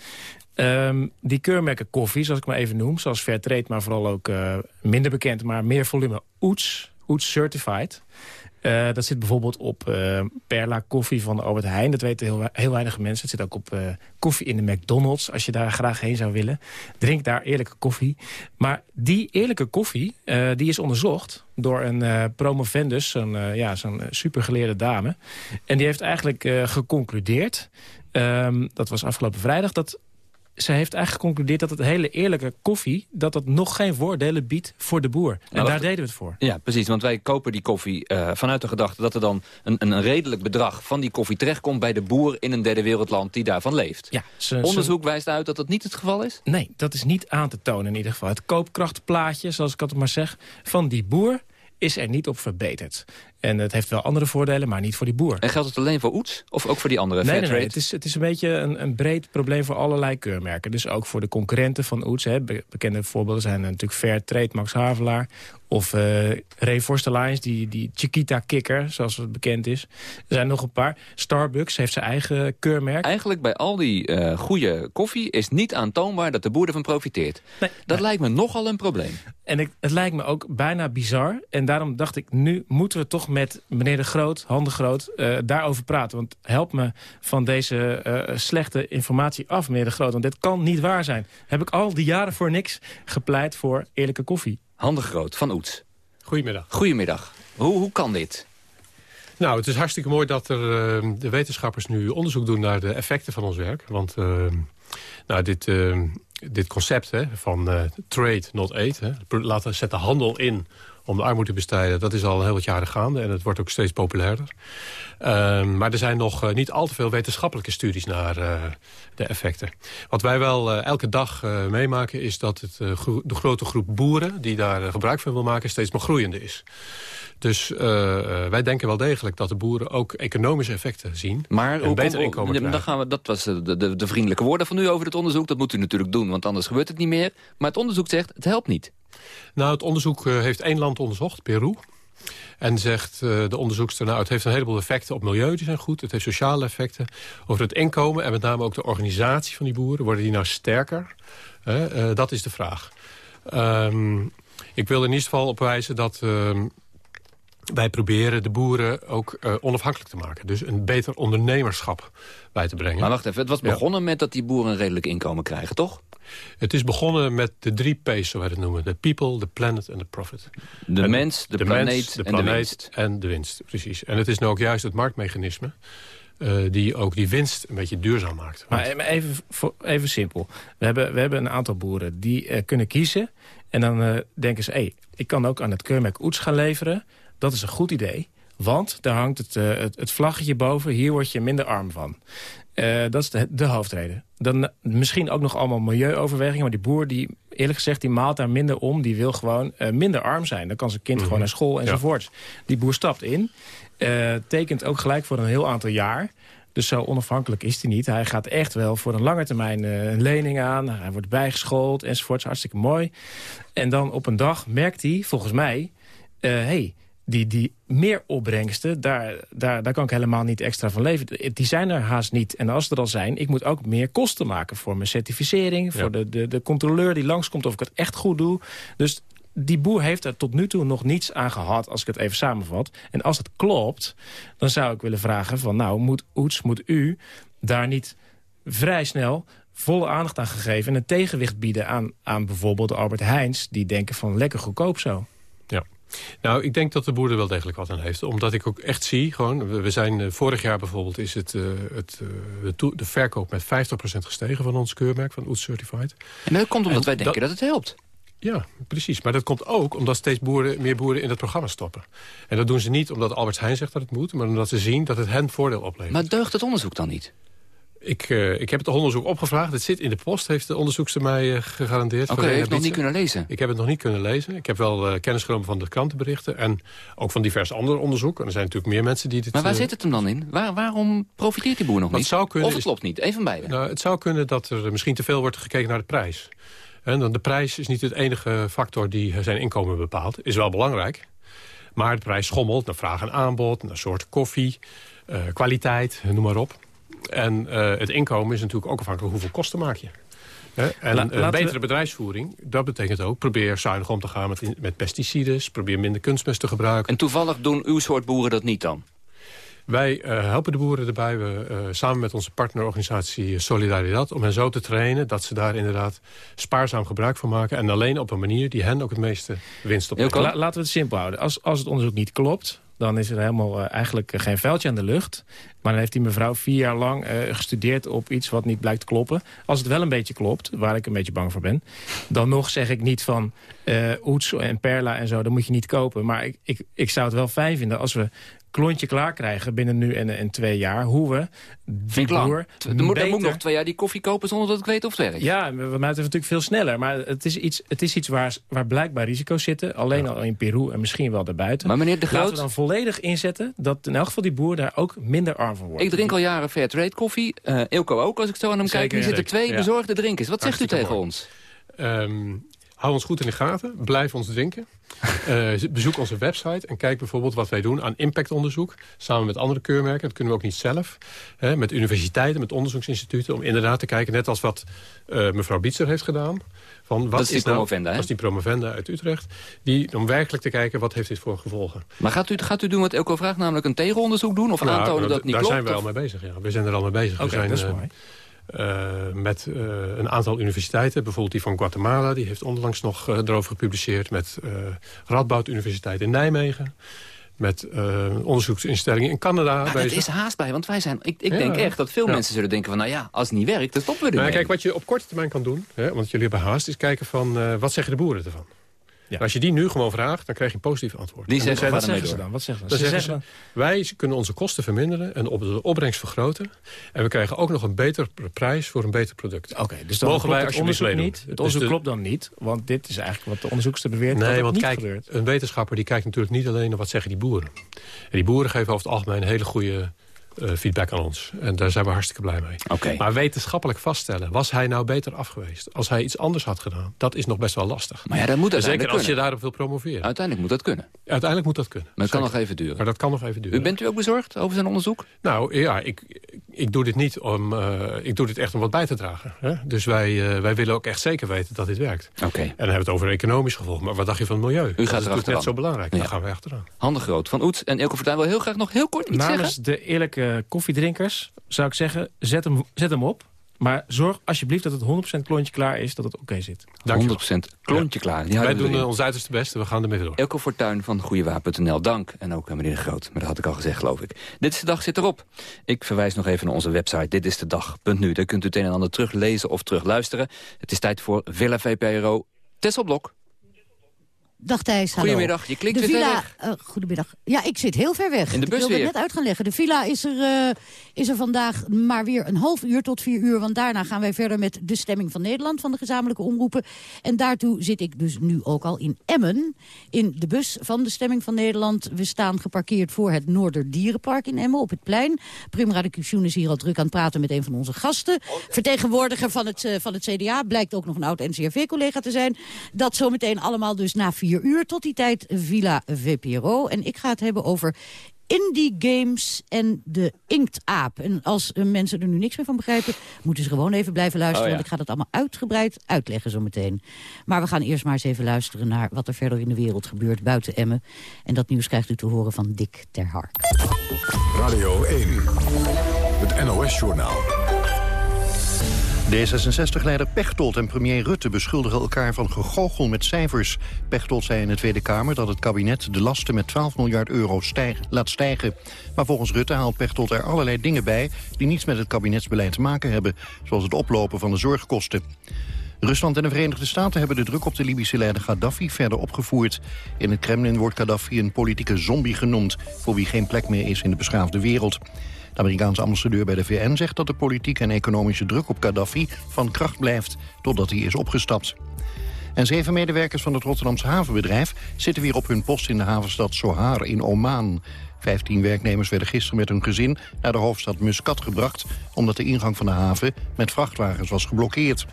ehm, die keurmerken koffie, zoals ik maar even noem... zoals Fairtrade, maar vooral ook eh, minder bekend... maar meer volume Oets, Oets Certified... Eh, dat zit bijvoorbeeld op eh, Perla koffie van Albert Heijn. Dat weten heel, weinig mensen. Het zit ook op koffie in de McDonald's, als je daar graag heen zou willen. Drink daar eerlijke koffie. Maar die eerlijke koffie, die is onderzocht door een promovendus, zo'n ja, zo'n supergeleerde dame. En die heeft eigenlijk geconcludeerd, ehm, dat was afgelopen vrijdag... dat ze heeft eigenlijk geconcludeerd dat het hele eerlijke koffie... dat dat nog geen voordelen biedt voor de boer. En wacht. daar deden we het voor. Ja, precies. Want wij kopen die koffie eh, vanuit de gedachte... dat er dan een, een, redelijk bedrag van die koffie terechtkomt... bij de boer in een derde wereldland die daarvan leeft. Ja, ze- Onderzoek wijst uit dat dat niet het geval is? Nee, dat is niet aan te tonen in ieder geval. Het koopkrachtplaatje, zoals ik altijd maar zeg, van die boer is er niet op verbeterd. En het heeft wel andere voordelen, maar niet voor die boer. En geldt het alleen voor Oets? Of ook voor die andere Nee, nee, Fairtrade? nee. Het, is, het is een beetje een, een breed probleem voor allerlei keurmerken. Dus ook voor de concurrenten van Oets. Hè. Be- bekende voorbeelden zijn natuurlijk Fairtrade, Max Havelaar. Of eh Ray Forster die, die Chiquita Kikker, zoals het bekend is. Er zijn nog een paar. Starbucks heeft zijn eigen keurmerk. Eigenlijk bij al die eh goede koffie is niet aantoonbaar dat de boer ervan profiteert. dat lijkt me nogal een probleem. En ik, het lijkt me ook bijna bizar. En daarom dacht ik, nu moeten we toch met meneer De Groot, Han de Groot, eh, daarover praten. Want help me van deze slechte informatie af, meneer De Groot. Want dit kan niet waar zijn. Heb ik al die jaren voor niks gepleit voor eerlijke koffie. Han de Groot van Oets. Goedemiddag. Goedemiddag. Hoe, hoe kan dit? Nou, het is hartstikke mooi dat er, eh, de wetenschappers nu onderzoek doen naar de effecten van ons werk. Want eh, nou, dit, eh, dit concept hè, van eh, trade, not aid. Hè, laten zetten handel in om de armoede te bestrijden... dat is al heel wat jaren gaande en het wordt ook steeds populairder. Ehm, maar er zijn nog eh, niet al te veel wetenschappelijke studies naar eh, de effecten. Wat wij wel eh, elke dag meemaken is dat het, de grote groep boeren... die daar gebruik van wil maken steeds maar groeiende is. Dus wij denken wel degelijk dat de boeren ook economische effecten zien. Maar beter inkomen ja, dan gaan we, Dat was de, de, de vriendelijke woorden van u over het onderzoek. Dat moet u natuurlijk doen, want anders gebeurt het niet meer. Maar het onderzoek zegt, het helpt niet. Nou, het onderzoek heeft één land onderzocht, Peru. En zegt de onderzoekster, nou, het heeft een heleboel effecten op milieu, die zijn goed. Het heeft sociale effecten. Over het inkomen en met name ook de organisatie van die boeren. Worden die nou sterker? Uh, dat is de vraag. Um, ik wil in ieder geval op wijzen dat... Uh, wij proberen de boeren ook uh, onafhankelijk te maken. Dus een beter ondernemerschap bij te brengen. Maar wacht even, het was begonnen met dat die boeren een redelijk inkomen krijgen, toch? Het is begonnen met de drie P's, zo wij het noemen. De people, the planet en the profit. De mens, de, planeet, de en de winst. En de winst, precies. En het is nou ook juist het marktmechanisme... Uh, die ook die winst een beetje duurzaam maakt. Maar even, even simpel. We hebben, we hebben een aantal boeren die uh, kunnen kiezen. En dan uh, denken ze, hey, ik kan ook aan het keurmerk Oets gaan leveren. Dat is een goed idee. Want daar hangt het, het, het, vlaggetje boven. Hier word je minder arm van. Uh, dat is de, de, hoofdreden. Dan misschien ook nog allemaal milieuoverwegingen. Maar die boer, die, eerlijk gezegd, die maalt daar minder om. Die wil gewoon uh, minder arm zijn. Dan kan zijn kind mm gewoon naar school enzovoort. Ja. Die boer stapt in. Tekent ook gelijk voor een heel aantal jaar. Dus zo onafhankelijk is hij niet. Hij gaat echt wel voor een lange termijn een lening aan. Hij wordt bijgeschoold enzovoort. Hartstikke mooi. En dan op een dag merkt hij, volgens mij... hé, hey, die, die meeropbrengsten, daar, daar, daar kan ik helemaal niet extra van leven. Die zijn er haast niet. En als er al zijn, ik moet ook meer kosten maken... voor mijn certificering, voor de, de, de controleur die langskomt... of ik het echt goed doe. Dus die boer heeft er tot nu toe nog niets aan gehad, als ik het even samenvat. En als het klopt, dan zou ik willen vragen van... nou, moet Oets, moet u daar niet vrij snel volle aandacht aan gegeven... en een tegenwicht bieden aan, aan bijvoorbeeld Albert Heijns... die denken van lekker goedkoop zo. Nou, ik denk dat de boer er wel degelijk wat aan heeft. Omdat ik ook echt zie, gewoon, we zijn uh, vorig jaar bijvoorbeeld... is het, uh, het, uh, de, de, verkoop met 50% gestegen van ons keurmerk, van Oets Certified. En dat komt omdat en wij denken dat, dat het helpt. Ja, precies. Maar dat komt ook omdat steeds boeren, meer boeren in het programma stoppen. En dat doen ze niet omdat Albert Heijn zegt dat het moet... maar omdat ze zien dat het hen voordeel oplevert. Maar deugt het onderzoek dan niet? Ik, uh, ik heb het onderzoek opgevraagd. Het zit in de post, heeft de onderzoekster mij uh, gegarandeerd. Oké, okay, je hebt het nog niet kunnen lezen? Ik heb het nog niet kunnen lezen. Ik heb wel uh, kennis genomen van de krantenberichten. En ook van divers andere onderzoek. En er zijn natuurlijk meer mensen die dit... Maar waar zit het hem dan in? Waar, waarom profiteert die boer nog niet? Zou kunnen, of het klopt niet? Even van beide. Nou, het zou kunnen dat er misschien te veel wordt gekeken naar de prijs. En de prijs is niet het enige factor die zijn inkomen bepaalt. Is wel belangrijk. Maar de prijs schommelt naar vraag en aanbod, naar soort koffie, kwaliteit, noem maar op. En uh, het inkomen is natuurlijk ook afhankelijk hoeveel kosten maak je. He? En La, een betere we... bedrijfsvoering, dat betekent ook... probeer zuinig om te gaan met, met pesticides... probeer minder kunstmest te gebruiken. En toevallig doen uw soort boeren dat niet dan? Wij uh, helpen de boeren erbij, we, uh, samen met onze partnerorganisatie Solidaridad... om hen zo te trainen dat ze daar inderdaad spaarzaam gebruik van maken... en alleen op een manier die hen ook het meeste winst oplevert. La, laten we het simpel houden. Als, als het onderzoek niet klopt, dan is er helemaal uh, eigenlijk geen vuiltje aan de lucht. Maar dan heeft die mevrouw vier jaar lang uh, gestudeerd op iets wat niet blijkt te kloppen. Als het wel een beetje klopt, waar ik een beetje bang voor ben... dan nog zeg ik niet van uh, Oets en Perla en zo, dat moet je niet kopen. Maar ik, ik, ik zou het wel fijn vinden als we klontje klaar krijgen binnen nu en, en twee jaar. Hoe we die boer... Er moet, beter... moet nog twee jaar die koffie kopen zonder dat ik weet of het werkt. Ja, we maken het natuurlijk veel sneller. Maar het is iets, het is iets waar, waar blijkbaar risico's zitten. Alleen ja. al in Peru en misschien wel daarbuiten. Maar meneer De Groot... Laten we dan volledig inzetten dat in elk geval die boer daar ook minder arm van wordt. Ik drink al jaren Fairtrade koffie. Uh, Ilko ook, als ik zo aan hem Zeker, kijk. Hier zitten twee ja. bezorgde drinkers. Wat zegt u tegen mooi. ons? Um, hou ons goed in de gaten. Blijf ons drinken. Uh, [laughs] bezoek onze website en kijk bijvoorbeeld wat wij doen aan impactonderzoek. Samen met andere keurmerken. Dat kunnen we ook niet zelf. Hè, met universiteiten, met onderzoeksinstituten. Om inderdaad te kijken, net als wat uh, mevrouw Bietser heeft gedaan. Van wat dat is die nou, promovenda, Dat is die promovenda uit Utrecht. Die, om werkelijk te kijken, wat heeft dit voor gevolgen. Maar gaat u, gaat u doen wat Elko vraagt, namelijk een tegenonderzoek doen? Of nou, aantonen dat het niet daar klopt? Daar zijn we of? al mee bezig, ja. We zijn er al mee bezig. Okay, we zijn, dat is mooi. Uh, met uh, een aantal universiteiten. Bijvoorbeeld die van Guatemala. Die heeft onlangs nog uh, erover gepubliceerd. Met Radboud Universiteit in Nijmegen. Met onderzoeksinstellingen in Canada. Maar het is haast bij. Want wij zijn... Ik, ik ja. denk echt dat veel ja. mensen zullen denken van... Nou ja, als het niet werkt, dan stoppen we ermee. Nou, kijk, wat je op korte termijn kan doen. Hè, want jullie hebben haast. Is kijken van wat zeggen de boeren ervan. Als je die nu gewoon vraagt, dan krijg je een positief antwoord. Die En zeggen, dan ermee zeggen ze Wat zeggen Dan ze? Ze zeggen zeggen ze, wij kunnen onze kosten verminderen en op de opbrengst vergroten. En we krijgen ook nog een betere prijs voor een beter product. Oké, dus dan Mogen klopt wij het onderzoek niet. Het Dus onderzoek de- klopt dan niet, want dit is eigenlijk wat de onderzoekster beweert. dat Nee, het want niet kijk, gebeurt. een wetenschapper die kijkt natuurlijk niet alleen naar wat zeggen die boeren. En die boeren geven over het algemeen hele goede feedback aan ons. En daar zijn we hartstikke blij mee. Oké. Maar wetenschappelijk vaststellen, was hij nou beter af geweest? Als hij iets anders had gedaan, dat is nog best wel lastig. Maar ja, dat moet Zeker uiteindelijk als je daarop wil promoveren. Uiteindelijk moet dat kunnen. Uiteindelijk moet dat kunnen. Maar het kan Zeker. nog even duren. Maar dat kan nog even duren. U bent u ook bezorgd over zijn onderzoek? Nou ja, ik, ik doe dit niet om. eh, ik doe dit echt om wat bij te dragen. Hè? Dus wij, eh, wij willen ook echt zeker weten dat dit werkt. Oké. En dan hebben we het over economisch gevolg. Maar wat dacht je van het milieu? U gaat dat is net zo belangrijk. Ja. Daar gaan wij achteraan. Handen groot. Van Oets en Ilko Fortuyn wil heel graag nog heel kort iets Namens zeggen. de eerlijke koffiedrinkers zou ik zeggen, zet hem, zet hem op. Maar zorg alsjeblieft dat het 100% klontje klaar is, dat het oké zit. 100% klontje klaar. Die Wij doen eh, ons uiterste best en we gaan ermee door. Elke Fortuin van goeiewaar.nl, dank. En ook aan meneer De Groot, maar dat had ik al gezegd, geloof ik. Dit is de dag zit erop. Ik verwijs nog even naar onze website Dit is de dag.nu. Daar kunt u het een en ander teruglezen of terugluisteren. Het is tijd voor Villa VPRO. Tessel Blok. Dag Thijs, hallo. Goedemiddag, je klinkt de weer ver villa, weg. eh, goedemiddag. Ja, ik zit heel ver weg. In de bus ik wilde weer. het net uit gaan leggen. De villa is er, eh, is er vandaag maar weer een half uur tot vier uur. Want daarna gaan wij verder met de stemming van Nederland van de gezamenlijke omroepen. En daartoe zit ik dus nu ook al in Emmen. In de bus van de stemming van Nederland. We staan geparkeerd voor het Noorderdierenpark in Emmen op het plein. Prim Radikation is hier al druk aan het praten met een van onze gasten. Vertegenwoordiger van het, eh, van het CDA. Blijkt ook nog een oud NCRV-collega te zijn. Dat zometeen allemaal dus na vier uur. Tot die tijd Villa VPRO. En ik ga het hebben over indie games en de inktaap. En als mensen er nu niks meer van begrijpen... moeten ze gewoon even blijven luisteren. Oh, ja. Want ik ga dat allemaal uitgebreid uitleggen zometeen. Maar we gaan eerst maar eens even luisteren... naar wat er verder in de wereld gebeurt buiten Emmen. En dat nieuws krijgt u te horen van Dick ter Hark. Radio 1, het NOS-journaal. D66-leider Pechtold en premier Rutte beschuldigen elkaar van gegoochel met cijfers. Pechtold zei in de Tweede Kamer dat het kabinet de lasten met 12 miljard euro laat stijgen. Maar volgens Rutte haalt Pechtold er allerlei dingen bij die niets met het kabinetsbeleid te maken hebben, zoals het oplopen van de zorgkosten. Rusland en de Verenigde Staten hebben de druk op de Libische leider Gaddafi verder opgevoerd. In het Kremlin wordt Gaddafi een politieke zombie genoemd... voor wie geen plek meer is in de beschaafde wereld. De Amerikaanse ambassadeur bij de VN zegt dat de politieke en economische druk op Gaddafi van kracht blijft... totdat hij is opgestapt. En zeven medewerkers van het Rotterdamse havenbedrijf... zitten weer op hun post in de havenstad Sohar in Oman. Vijftien werknemers werden gisteren met hun gezin naar de hoofdstad Muscat gebracht... omdat de ingang van de haven met vrachtwagens was geblokkeerd.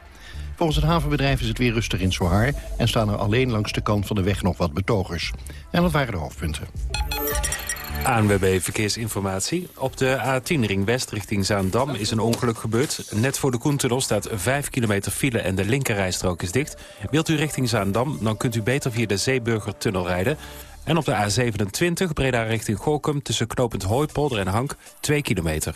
Volgens het havenbedrijf is het weer rustig in Sohar... en staan er alleen langs de kant van de weg nog wat betogers. En dat waren de hoofdpunten. ANWB Verkeersinformatie. Op de A10 Ring West richting Zaandam is een ongeluk gebeurd. Net voor de Koentunnel staat 5 kilometer file en de linkerrijstrook is dicht. Wilt u richting Zaandam, dan kunt u beter via de Zeeburgertunnel rijden. En op de A27 Breda richting Gorkum tussen knooppunt Hooipolder en Hank 2 kilometer.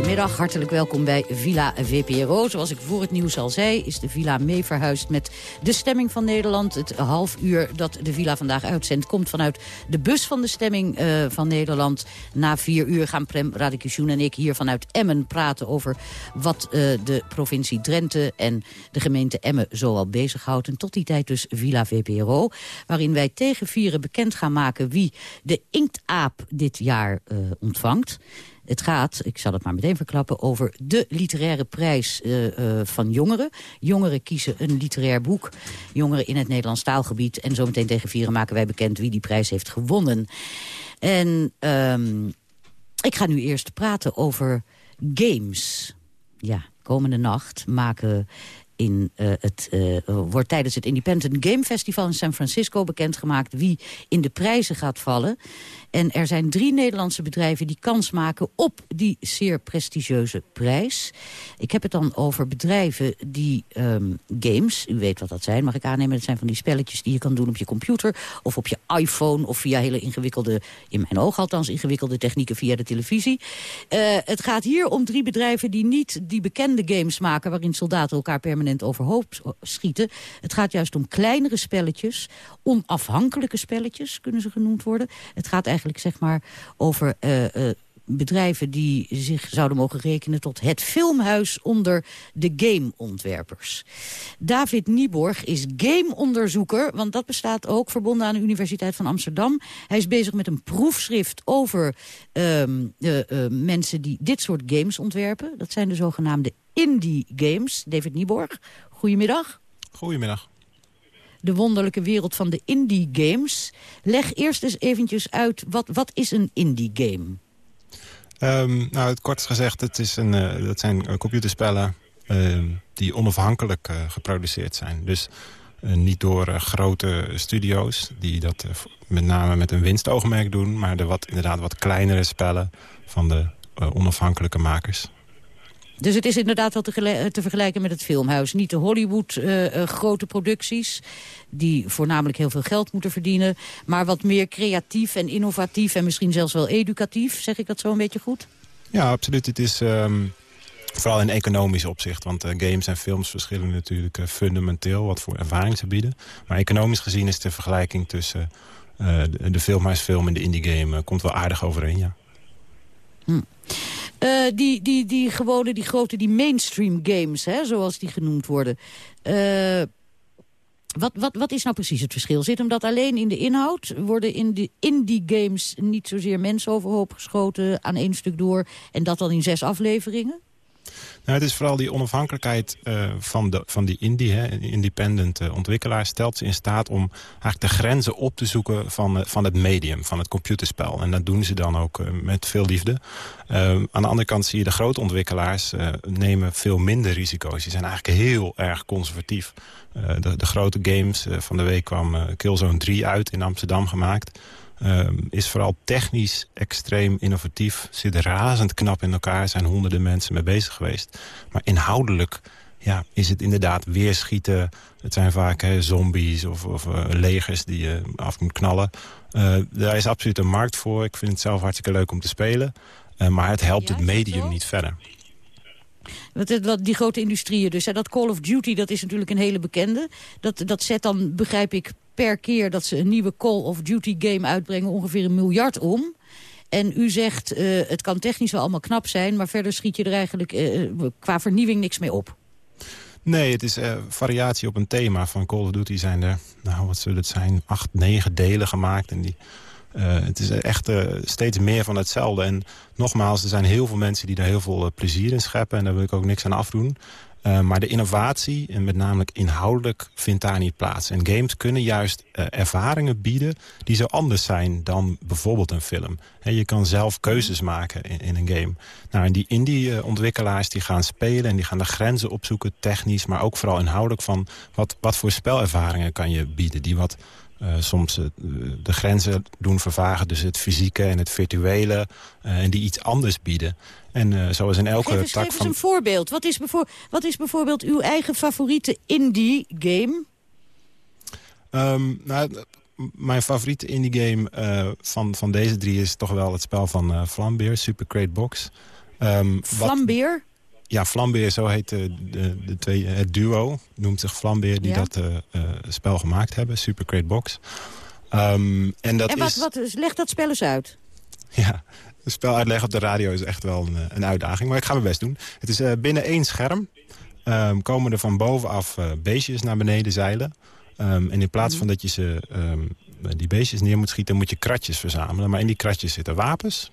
Goedemiddag, hartelijk welkom bij Villa VPRO. Zoals ik voor het nieuws al zei, is de Villa mee verhuisd met de stemming van Nederland. Het half uur dat de Villa vandaag uitzendt komt vanuit de bus van de stemming eh, van Nederland. Na vier uur gaan Prem Radikation en ik hier vanuit Emmen praten over wat eh, de provincie Drenthe en de gemeente Emmen zoal bezighoudt. En tot die tijd dus Villa VPRO, waarin wij tegen vieren bekend gaan maken wie de inktaap dit jaar eh, ontvangt. Het gaat, ik zal het maar meteen verklappen, over de literaire prijs eh, eh, van jongeren. Jongeren kiezen een literair boek. Jongeren in het Nederlands taalgebied. En zometeen tegen vieren maken wij bekend wie die prijs heeft gewonnen. En ehm, ik ga nu eerst praten over games. Ja, komende nacht maken in eh, het, eh, wordt tijdens het Independent Game Festival in San Francisco bekendgemaakt wie in de prijzen gaat vallen. En er zijn drie Nederlandse bedrijven die kans maken op die zeer prestigieuze prijs. Ik heb het dan over bedrijven die ehm, games, u weet wat dat zijn, mag ik aannemen. Dat zijn van die spelletjes die je kan doen op je computer of op je iPhone of via hele ingewikkelde, in mijn oog althans ingewikkelde technieken via de televisie. Eh, het gaat hier om drie bedrijven die niet die bekende games maken waarin soldaten elkaar permanent overhoop schieten. Het gaat juist om kleinere spelletjes, onafhankelijke spelletjes kunnen ze genoemd worden. Het gaat eigenlijk zeg maar over... Uh, uh, bedrijven die zich zouden mogen rekenen tot het filmhuis onder de gameontwerpers. David Nieborg is gameonderzoeker, want dat bestaat ook verbonden aan de Universiteit van Amsterdam. Hij is bezig met een proefschrift over uh, uh, mensen die dit soort games ontwerpen. Dat zijn de zogenaamde indie games. David Nieborg, goedemiddag. Goedemiddag de wonderlijke wereld van de indie games. Leg eerst eens eventjes uit, wat, wat is een indie game? Um, nou, het kort gezegd, het is een, uh, dat zijn uh, computerspellen uh, die onafhankelijk uh, geproduceerd zijn. Dus niet door grote studio's die dat met name met een winstoogmerk doen... maar de wat, inderdaad wat kleinere spellen van de onafhankelijke makers. Dus het is inderdaad wel te, te, vergelijken met het filmhuis. Niet de Hollywood uh, uh, grote producties, die voornamelijk heel veel geld moeten verdienen... maar wat meer creatief en innovatief en misschien zelfs wel educatief. Zeg ik dat zo een beetje goed? Ja, absoluut. Het is um, vooral in economisch opzicht. Want uh, games en films verschillen natuurlijk fundamenteel wat voor ervaring ze bieden. Maar economisch gezien is de vergelijking tussen de, de filmhuisfilm en de indie game... komt wel aardig overeen, ja. Hm. Uh, die, die, die gewone, die grote, die mainstream games, hè, zoals die genoemd worden. Uh, wat, wat, wat is nou precies het verschil? Zit hem dat alleen in de inhoud? Worden in de indie games niet zozeer mensen overhoop geschoten aan één stuk door... en dat dan in zes afleveringen? Nou, het is vooral die onafhankelijkheid uh, van, de, van die indie, hè, independent uh, ontwikkelaar... stelt ze in staat om eigenlijk de grenzen op te zoeken van, uh, van het medium, van het computerspel. En dat doen ze dan ook met veel liefde. aan de andere kant zie je de grote ontwikkelaars nemen veel minder risico's. Die zijn eigenlijk heel erg conservatief. De, de, grote games van de week kwam Killzone 3 uit in Amsterdam gemaakt... Uh, is vooral technisch extreem innovatief. Zit razend knap in elkaar. zijn honderden mensen mee bezig geweest. Maar inhoudelijk ja, is het inderdaad weerschieten. Het zijn vaak zombies of, of uh, legers die je af moet knallen. Uh, daar is absoluut een markt voor. Ik vind het zelf hartstikke leuk om te spelen. Uh, maar het helpt ja, het medium niet verder. Die grote industrieën dus. Hè, dat Call of Duty, dat is natuurlijk een hele bekende. Dat, dat zet dan, begrijp ik, per keer dat ze een nieuwe Call of Duty game uitbrengen... ongeveer een miljard om. En u zegt, uh, het kan technisch wel allemaal knap zijn... maar verder schiet je er eigenlijk uh, qua vernieuwing niks mee op. Nee, het is uh, variatie op een thema. Van Call of Duty zijn er, nou wat zullen het zijn, acht, negen delen gemaakt. En die, het is echt steeds meer van hetzelfde. En nogmaals, er zijn heel veel mensen die daar heel veel plezier in scheppen. En daar wil ik ook niks aan afdoen. Uh, maar de innovatie, en met name inhoudelijk, vindt daar niet plaats. En games kunnen juist uh, ervaringen bieden die zo anders zijn dan bijvoorbeeld een film. Je kan zelf keuzes maken in, in een game. Nou, en die indie-ontwikkelaars die gaan spelen en die gaan de grenzen opzoeken, technisch, maar ook vooral inhoudelijk van wat, wat voor spelervaringen kan je bieden die wat soms uh, de grenzen doen vervagen tussen het fysieke en het virtuele. Uh, en die iets anders bieden. En zoals in elke geef eens, tak geef van... eens een voorbeeld. Wat is, wat is bijvoorbeeld uw eigen favoriete indie game? Um, nou, mijn favoriete indie game van, van deze drie is toch wel het spel van uh, Flambeer, Super Crate Box. Um, Flambeer? Ja, Flambeer, zo heet de, de, de, twee, het duo, noemt zich Flambeer, die Ja. dat uh, spel gemaakt hebben. Super Crate Box. Um, en dat en wat, is... wat, leg dat spel eens uit. Ja, een spel uitleggen op de radio is echt wel een, eh, een uitdaging. Maar ik ga mijn best doen. Het is uh, binnen één scherm. Um, komen er van bovenaf uh, beestjes naar beneden zeilen. Um, en in plaats van dat je ze, um, die beestjes neer moet schieten... moet je kratjes verzamelen. Maar in die kratjes zitten wapens.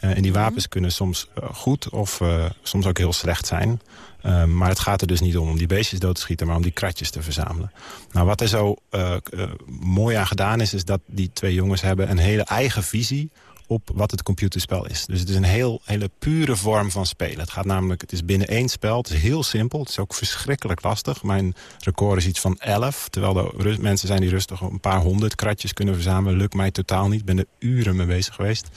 Uh, en die wapens kunnen soms uh, goed of uh, soms ook heel slecht zijn. Uh, maar het gaat er dus niet om om die beestjes dood te schieten... maar om die kratjes te verzamelen. Nou, wat er zo uh, uh, mooi aan gedaan is... is dat die twee jongens hebben een hele eigen visie op wat het computerspel is. Dus het is een heel, hele pure vorm van spelen. Het gaat namelijk, het is binnen één spel. Het is heel simpel. Het is ook verschrikkelijk lastig. Mijn record is iets van 11. Terwijl er mensen zijn die rustig een paar honderd kratjes kunnen verzamelen. Lukt mij totaal niet. Ik ben er uren mee bezig geweest.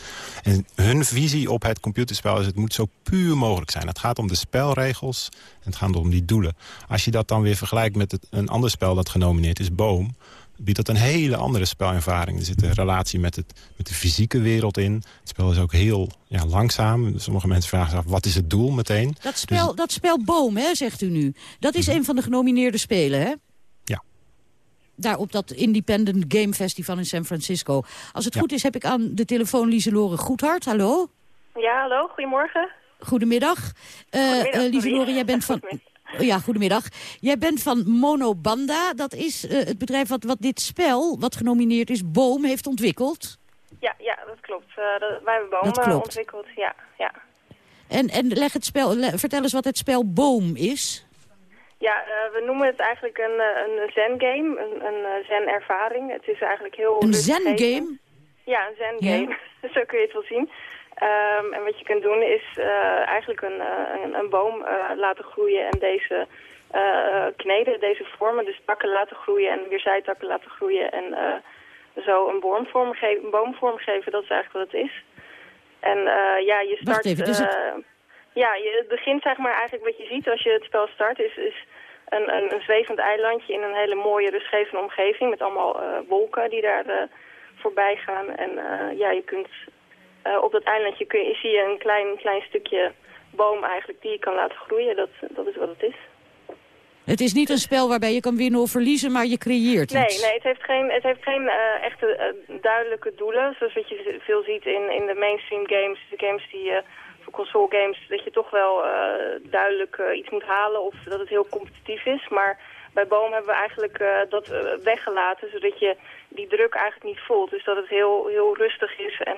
En hun visie op het computerspel is... het moet zo puur mogelijk zijn. Het gaat om de spelregels en het gaat om die doelen. Als je dat dan weer vergelijkt met een ander spel dat genomineerd is, Boom... biedt dat een hele andere spelervaring. Er zit een relatie met, het, met de fysieke wereld in. Het spel is ook heel ja, langzaam. Sommige mensen vragen zich af, wat is het doel meteen? Dat spel, dat spel Boom, hè, zegt u nu. Dat is een van de genomineerde spelen, hè? Ja. Daar op dat Independent Game Festival in San Francisco. Als het goed is, heb ik aan de telefoon Lieselore Goedhart. Hallo? Ja, hallo, goedemorgen. Goedemiddag. Eh Goedemiddag, eh, Lieselore, jij bent [laughs] van... Ja, goedemiddag. Jij bent van Monobanda. Dat is eh, het bedrijf wat, wat dit spel, wat genomineerd is, Boom, heeft ontwikkeld. Ja, ja, dat klopt. Eh, dat- wij hebben bomen klopt. ontwikkeld. Ja, ja. En, en leg het spel, le- vertel eens wat het spel Boom is. Ja, eh, we noemen het eigenlijk een, eh, een zen-game, een, een eh, zen-ervaring. Het is eigenlijk heel Een zen-game? Ja, een zen-game. [laughs] Zo kun je het wel zien. Ehm, en wat je kunt doen is eh, eigenlijk een, eh, een, een boom eh, laten groeien en deze kneden, deze vormen, dus takken laten groeien en weer zijtakken laten groeien en zo een, boomvorm geven, een boomvorm geven. Dat is eigenlijk wat het is. En ja, je start... Even, dus het- ja, je, het begint zeg maar eigenlijk wat je ziet als je het spel start is, is een, een, een zwevend eilandje in een hele mooie rustgevende omgeving met allemaal wolken die daar eh, voorbij gaan. En ja, je kunt eh, op dat eilandje kun je, zie je een klein, klein stukje boom eigenlijk die je kan laten groeien. Dat, dat is wat het is. Het is niet een spel waarbij je kan winnen of verliezen, maar je creëert Nee, iets. nee, het heeft geen, het heeft geen eh, echte eh, duidelijke doelen. Zoals wat je veel ziet in, in de mainstream games, de games die voor console games, dat je toch wel duidelijk iets moet halen of dat het heel competitief is. Maar bij Boom hebben we eigenlijk dat weggelaten, zodat je die druk eigenlijk niet voelt. Dus dat het heel, heel rustig is en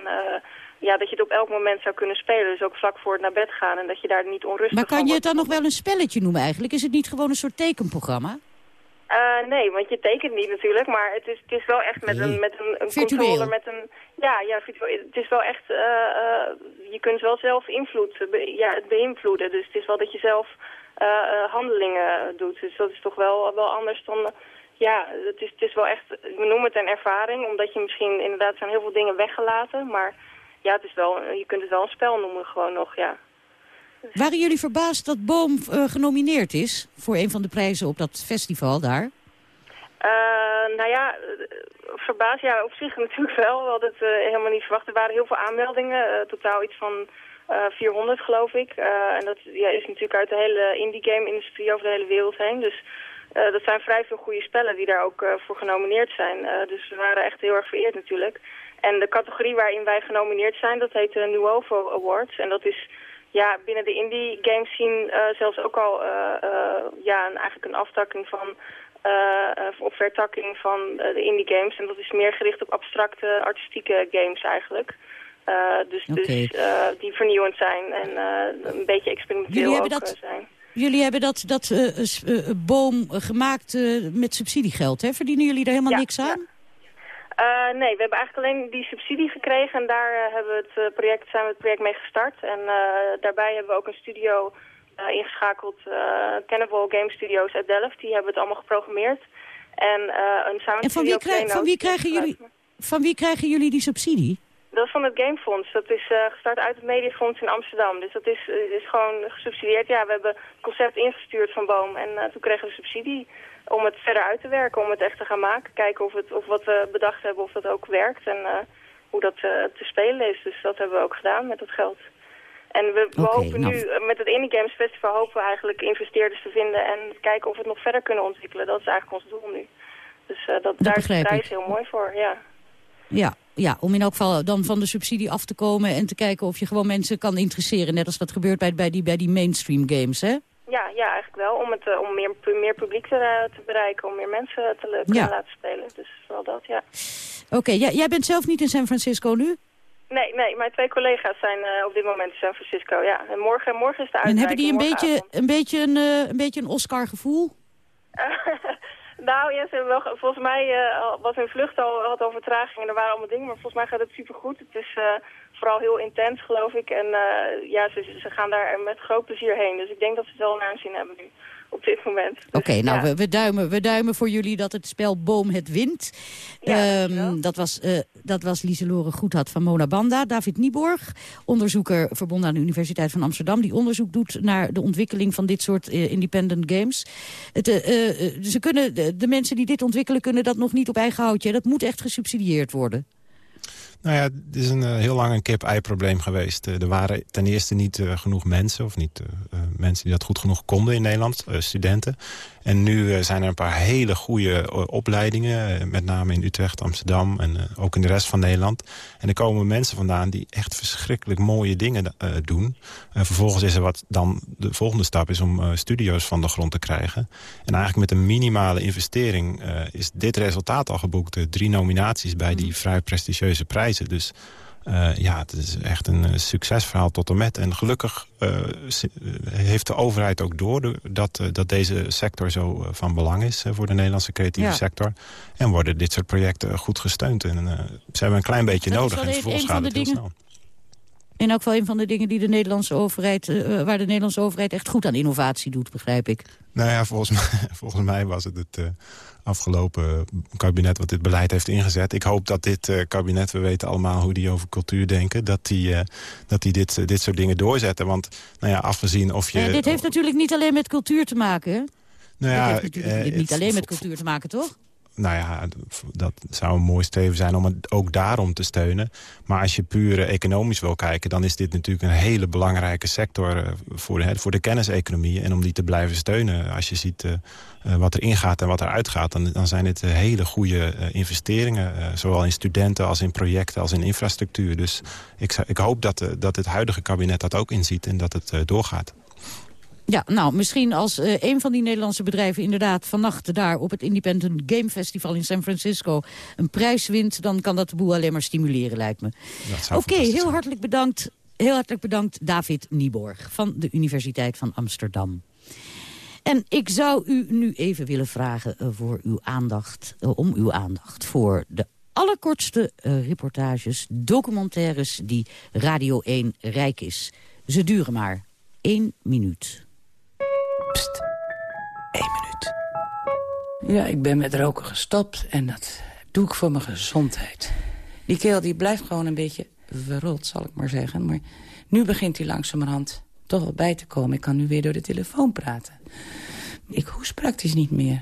ja, dat je het op elk moment zou kunnen spelen. Dus ook vlak voor het naar bed gaan en dat je daar niet onrustig Maar kan je het dan nog wel een spelletje noemen eigenlijk? Is het niet gewoon een soort tekenprogramma? Eh, nee, want je tekent niet natuurlijk, maar het is, het is wel echt met een, met een, een controller, met een... Ja, ja, virtueel. Het is wel echt, eh, eh, je kunt wel zelf invloed, be- ja, het beïnvloeden. Dus het is wel dat je zelf handelingen doet. Dus dat is toch wel, wel anders dan... ja, het is, het is wel echt, we noemen het een ervaring, omdat je misschien inderdaad zijn heel veel dingen weggelaten. Maar ja, het is wel, je kunt het wel een spel noemen gewoon nog, ja. Waren jullie verbaasd dat Boom eh, genomineerd is voor een van de prijzen op dat festival daar? Eh, nou ja, eh, verbaasd, ja, op zich [laughs] natuurlijk wel. We hadden het helemaal niet verwacht. Er waren heel veel aanmeldingen, totaal iets van eh 400 geloof ik. En dat ja, is natuurlijk uit de hele indie-game-industrie over de hele wereld heen. Dus dat zijn vrij veel goede spellen die daar ook voor genomineerd zijn. Dus we waren echt heel erg vereerd natuurlijk. En de categorie waarin wij genomineerd zijn, dat heet de Nuovo Awards. En dat is ja, binnen de indie game scene eh, zelfs ook al eh, eh, ja, een, eigenlijk een aftakking van eh, of vertakking van de indie games. En dat is meer gericht op abstracte, artistieke games eigenlijk. Dus dus die vernieuwend zijn en een beetje experimenteel Jullie ook hebben dat- zijn. Jullie hebben dat, dat Boom gemaakt met subsidiegeld, hè? Verdienen jullie er helemaal Ja, niks aan? Eh, nee, we hebben eigenlijk alleen die subsidie gekregen en daar eh, hebben we het eh, project, zijn we het project mee gestart. En daarbij hebben we ook een studio ingeschakeld, Cannibal Game Studios uit Delft. Die hebben het allemaal geprogrammeerd. En, een sound En van wie, krijg- van, wie krijgen jullie, van wie krijgen jullie die subsidie? Dat is van het Gamefonds. Dat is gestart uit het Mediafonds in Amsterdam. Dus dat is, is gewoon gesubsidieerd. Ja, we hebben het concept ingestuurd van Boom. En toen kregen we subsidie om het verder uit te werken. Om het echt te gaan maken. Kijken of, het, of wat we bedacht hebben, of dat ook werkt. En eh, hoe dat eh, te spelen is. Dus dat hebben we ook gedaan met dat geld. En we, hopen nou. nu, eh, met het Indie Games Festival, hopen we eigenlijk investeerders te vinden. En kijken of we het nog verder kunnen ontwikkelen. Dat is eigenlijk ons doel nu. Dus dat, daar is de prijs ik. heel mooi voor, ja. Ja, ja, om in elk geval dan van de subsidie af te komen... en te kijken of je gewoon mensen kan interesseren. Net als dat gebeurt bij, bij, die, bij die mainstream games, hè? Ja, ja, eigenlijk wel. Om, het, eh, om meer, meer publiek te, eh, te bereiken, om meer mensen te kunnen Ja. laten spelen. Dus wel dat, ja. Oké, jij, jij bent zelf niet in San Francisco nu? Nee, nee, mijn twee collega's zijn eh, op dit moment in San Francisco, ja. En morgen, morgen is de En uitreiking. hebben die een beetje een, beetje een, een, beetje een Oscar-gevoel? [laughs] nou, ja, ze hebben wel, ge- volgens mij was hun vlucht al, had al vertraging en er waren allemaal dingen. Maar volgens mij gaat het supergoed. Het is vooral heel intens, geloof ik. En eh, ja, ze, ze gaan daar met groot plezier heen. Dus ik denk dat ze het wel naar hun zin hebben nu. op dit moment. Dus, Oké, nou, ja. we, we, duimen, we duimen voor jullie dat het spel Boom het wint. Ehm, dat was, eh dat was Lieselore Goedhad van Mona Banda. David Nieborg, onderzoeker verbonden aan de Universiteit van Amsterdam... die onderzoek doet naar de ontwikkeling van dit soort eh, independent games. Het, ze kunnen, de, de mensen die dit ontwikkelen kunnen dat nog niet op eigen houtje. Dat moet echt gesubsidieerd worden. Nou ja, het is een, eh, heel lang een kip-ei-probleem geweest. Eh, er waren ten eerste niet eh, genoeg mensen... of niet mensen die dat goed genoeg konden in Nederland, studenten. En nu eh, zijn er een paar hele goede eh, opleidingen... eh, met name in Utrecht, Amsterdam en ook in de rest van Nederland. En er komen mensen vandaan die echt verschrikkelijk mooie dingen doen. En vervolgens is er wat dan de volgende stap is om studio's van de grond te krijgen. En eigenlijk met een minimale investering is dit resultaat al geboekt. Drie nominaties bij die vrij prestigieuze prijzen. Dus eh, ja, het is echt een eh, succesverhaal tot en met. En gelukkig eh, heeft de overheid ook door dat, dat deze sector zo van belang is voor de Nederlandse creatieve Ja. sector. En worden dit soort projecten goed gesteund. En ze hebben een klein beetje Dat nodig. En vervolgens gaat het heel snel. In elk geval een van de dingen die de Nederlandse overheid, eh, waar de Nederlandse overheid echt goed aan innovatie doet, begrijp ik. Nou ja, volgens mij, [laughs] volgens mij was het het eh, afgelopen kabinet wat dit beleid heeft ingezet. Ik hoop dat dit eh, kabinet, we weten allemaal hoe die over cultuur denken... dat die, dat die dit, dit soort dingen doorzetten. Want nou ja, afgezien of je... Dit heeft natuurlijk niet alleen met cultuur te maken, hè? nou dit ja, heeft natuurlijk niet alleen met cultuur te maken, toch? Nou ja, dat zou een mooi streven zijn om het ook daarom te steunen. Maar als je puur eh, economisch wil kijken... dan is dit natuurlijk een hele belangrijke sector eh, voor, de, voor de kenniseconomie. En om die te blijven steunen, als je ziet eh, wat er ingaat en wat er uitgaat... dan, dan zijn dit hele goede investeringen. zowel in studenten als in projecten als in infrastructuur. Dus ik, ik hoop dat, dat het huidige kabinet dat ook inziet en dat het doorgaat. Ja, nou, misschien als eh, een van die Nederlandse bedrijven inderdaad vannacht daar op het Independent Game Festival in San Francisco een prijs wint, dan kan dat de boel alleen maar stimuleren, lijkt me. Oké, heel hartelijk bedankt. Heel hartelijk bedankt David Nieborg van de Universiteit van Amsterdam. En ik zou u nu even willen vragen eh, voor uw aandacht, eh, om uw aandacht voor de allerkortste reportages, documentaires die Radio 1 rijk is. Ze duren maar één minuut. Ja, ik ben met roken gestopt en dat doe ik voor mijn gezondheid. Die keel die blijft gewoon een beetje verrot, zal ik maar zeggen. Maar nu begint hij langzamerhand toch wel bij te komen. Ik kan nu weer door de telefoon praten. Ik hoest praktisch niet meer.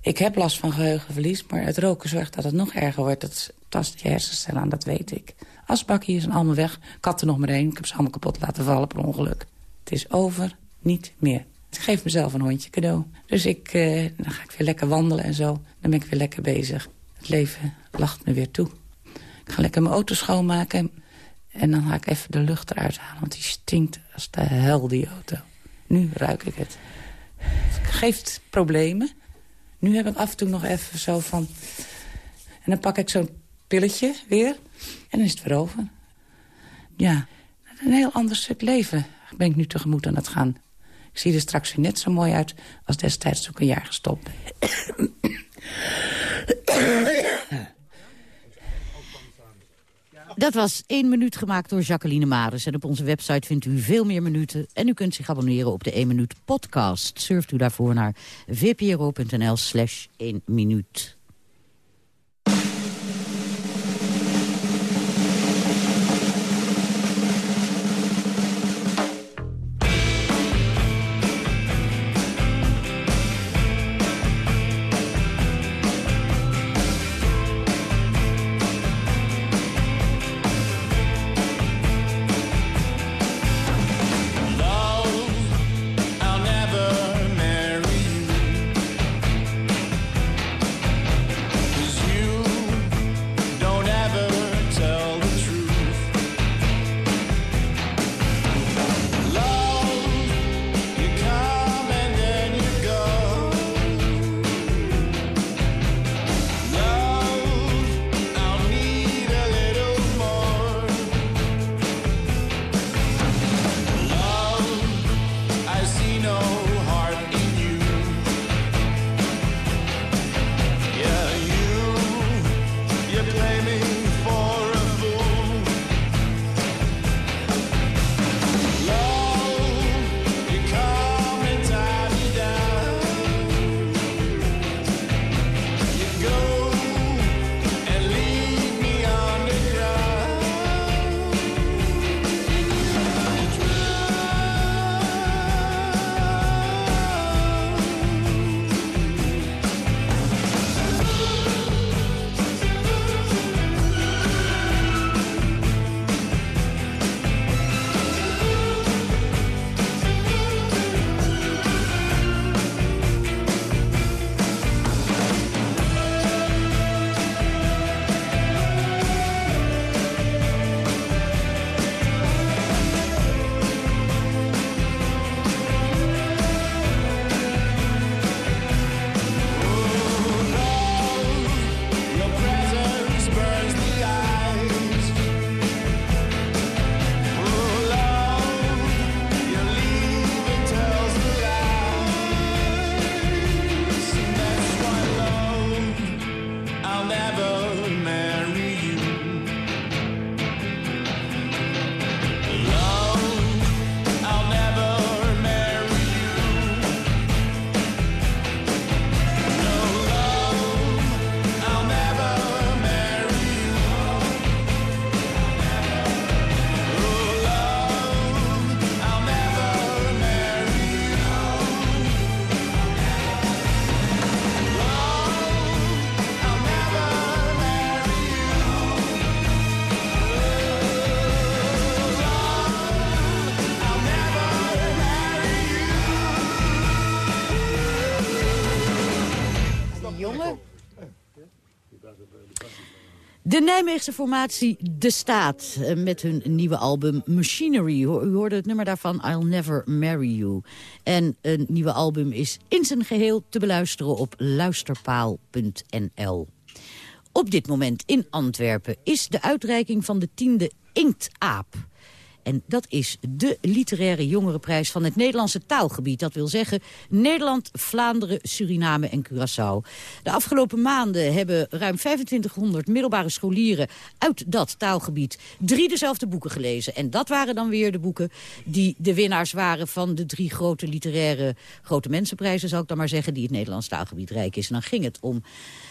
Ik heb last van geheugenverlies, maar het roken zorgt dat het nog erger wordt. Dat tast je hersencellen aan, dat weet ik. Asbakjes zijn allemaal weg. Katten nog maar één. Ik heb ze allemaal kapot laten vallen per ongeluk. Het is over, niet meer. Ik geef mezelf een hondje cadeau. Dus ik, eh, dan ga ik weer lekker wandelen en zo. Dan ben ik weer lekker bezig. Het leven lacht me weer toe. Ik ga lekker mijn auto schoonmaken. En dan ga ik even de lucht eruit halen. Want die stinkt als de hel, die auto. Nu ruik ik het. Het geeft problemen. Nu heb ik af en toe nog even zo van... En dan pak ik zo'n pilletje weer. En dan is het weer over. Ja, een heel ander stuk leven ben ik nu tegemoet aan het gaan. Ik zie er straks weer net zo mooi uit als destijds toen een jaar gestopt. Dat was één minuut gemaakt door Jacqueline Maris. En op onze website vindt u veel meer minuten. En u kunt zich abonneren op de 1 minuut podcast. Surft u daarvoor naar vpro.nl slash 1 minuut. De Nijmeegse formatie De Staat eh, met hun nieuwe album Machinery. U hoorde het nummer daarvan I'll Never Marry You. En een nieuwe album is in zijn geheel te beluisteren op luisterpaal.nl. Op dit moment in Antwerpen is de uitreiking van de tiende Inktaap. En dat is de literaire jongerenprijs van het Nederlandse taalgebied. Dat wil zeggen Nederland, Vlaanderen, Suriname en Curaçao. De afgelopen maanden hebben ruim 2500 middelbare scholieren uit dat taalgebied drie dezelfde boeken gelezen. En dat waren dan weer de boeken die de winnaars waren van de drie grote literaire grote mensenprijzen, zou ik dan maar zeggen, die het Nederlands taalgebied rijk is. En dan ging het om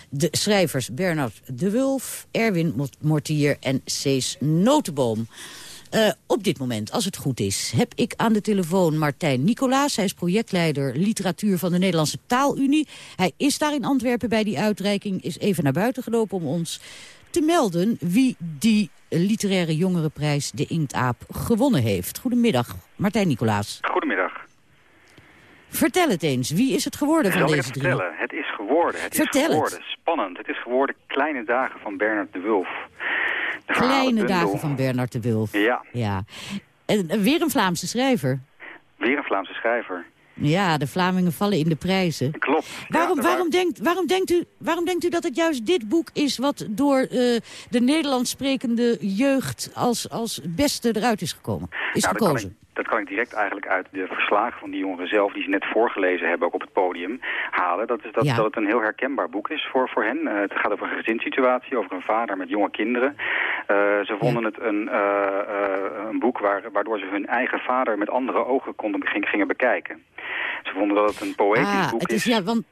de schrijvers Bernard de Wulf, Erwin Mortier en Cees Notenboom. Uh, op dit moment, als het goed is, heb ik aan de telefoon Martijn Nicolaas. Hij is projectleider literatuur van de Nederlandse Taalunie. Hij is daar in Antwerpen bij die uitreiking, is even naar buiten gelopen om ons te melden wie die literaire jongerenprijs, de Inktaap, gewonnen heeft. Goedemiddag, Martijn Nicolaas. Goedemiddag. Vertel het eens, wie is het geworden van deze drie? vertellen? Het is geworden, het Vertel is geworden, het. spannend. Het is geworden Kleine Dagen van Bernard de Wulf. Kleine dagen van Bernard de Wulf. Ja, Ja. En eh, weer een Vlaamse schrijver. weer een Vlaamse schrijver. Ja, de Vlamingen vallen in de prijzen. Klopt. Waarom, Ja, waarom, denkt, waarom, denkt u, waarom denkt u dat het juist dit boek is... wat door eh, de Nederlands sprekende jeugd als, als beste eruit is gekomen? Is Nou, gekozen? Dat kan ik direct eigenlijk uit de verslagen van die jongeren zelf... die ze net voorgelezen hebben, ook op het podium, halen. Dat is dat, Ja. dat het een heel herkenbaar boek is voor, voor hen. Eh, het gaat over een gezinssituatie, over een vader met jonge kinderen. Eh, ze vonden het een, eh, een boek waar, waardoor ze hun eigen vader... met andere ogen konden, ging- gingen bekijken. Ze vonden dat het een poëtisch ah, boek het is, ja, want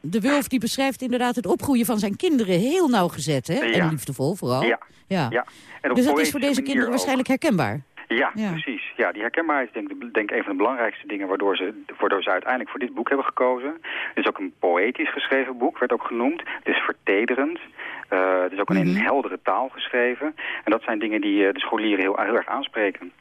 de Wulf die beschrijft inderdaad het opgroeien van zijn kinderen heel nauwgezet. Hè? Ja. En liefdevol vooral. Ja. Ja. Ja. En op Dus dat is voor deze kinderen ook. waarschijnlijk herkenbaar. Ja. precies. Ja, die herkenbaarheid is denk ik denk een van de belangrijkste dingen waardoor ze, waardoor ze uiteindelijk voor dit boek hebben gekozen. Het is ook een poëtisch geschreven boek, werd ook genoemd. Het is vertederend. Eh, het is ook een in Mhm. een heldere taal geschreven. En dat zijn dingen die eh, de scholieren heel, heel erg aanspreken.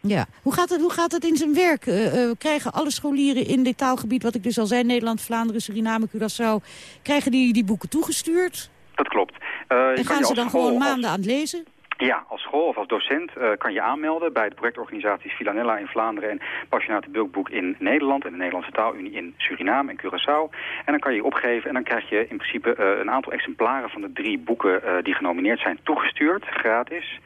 Ja. Hoe, gaat het, hoe gaat het in zijn werk? Eh, krijgen alle scholieren in dit taalgebied, wat ik dus al zei... Nederland, Vlaanderen, Suriname, Curaçao... krijgen die die boeken toegestuurd? Dat klopt. En gaan ze dan school gewoon als- maanden aan het lezen? Ja, als school of als docent eh, kan je aanmelden bij de projectorganisaties Filanella in Vlaanderen en Passionate Bulkboek in Nederland en de Nederlandse Taalunie in Suriname en Curaçao. En dan kan je je opgeven en dan krijg je in principe eh, een aantal exemplaren van de drie boeken eh, die genomineerd zijn toegestuurd, gratis.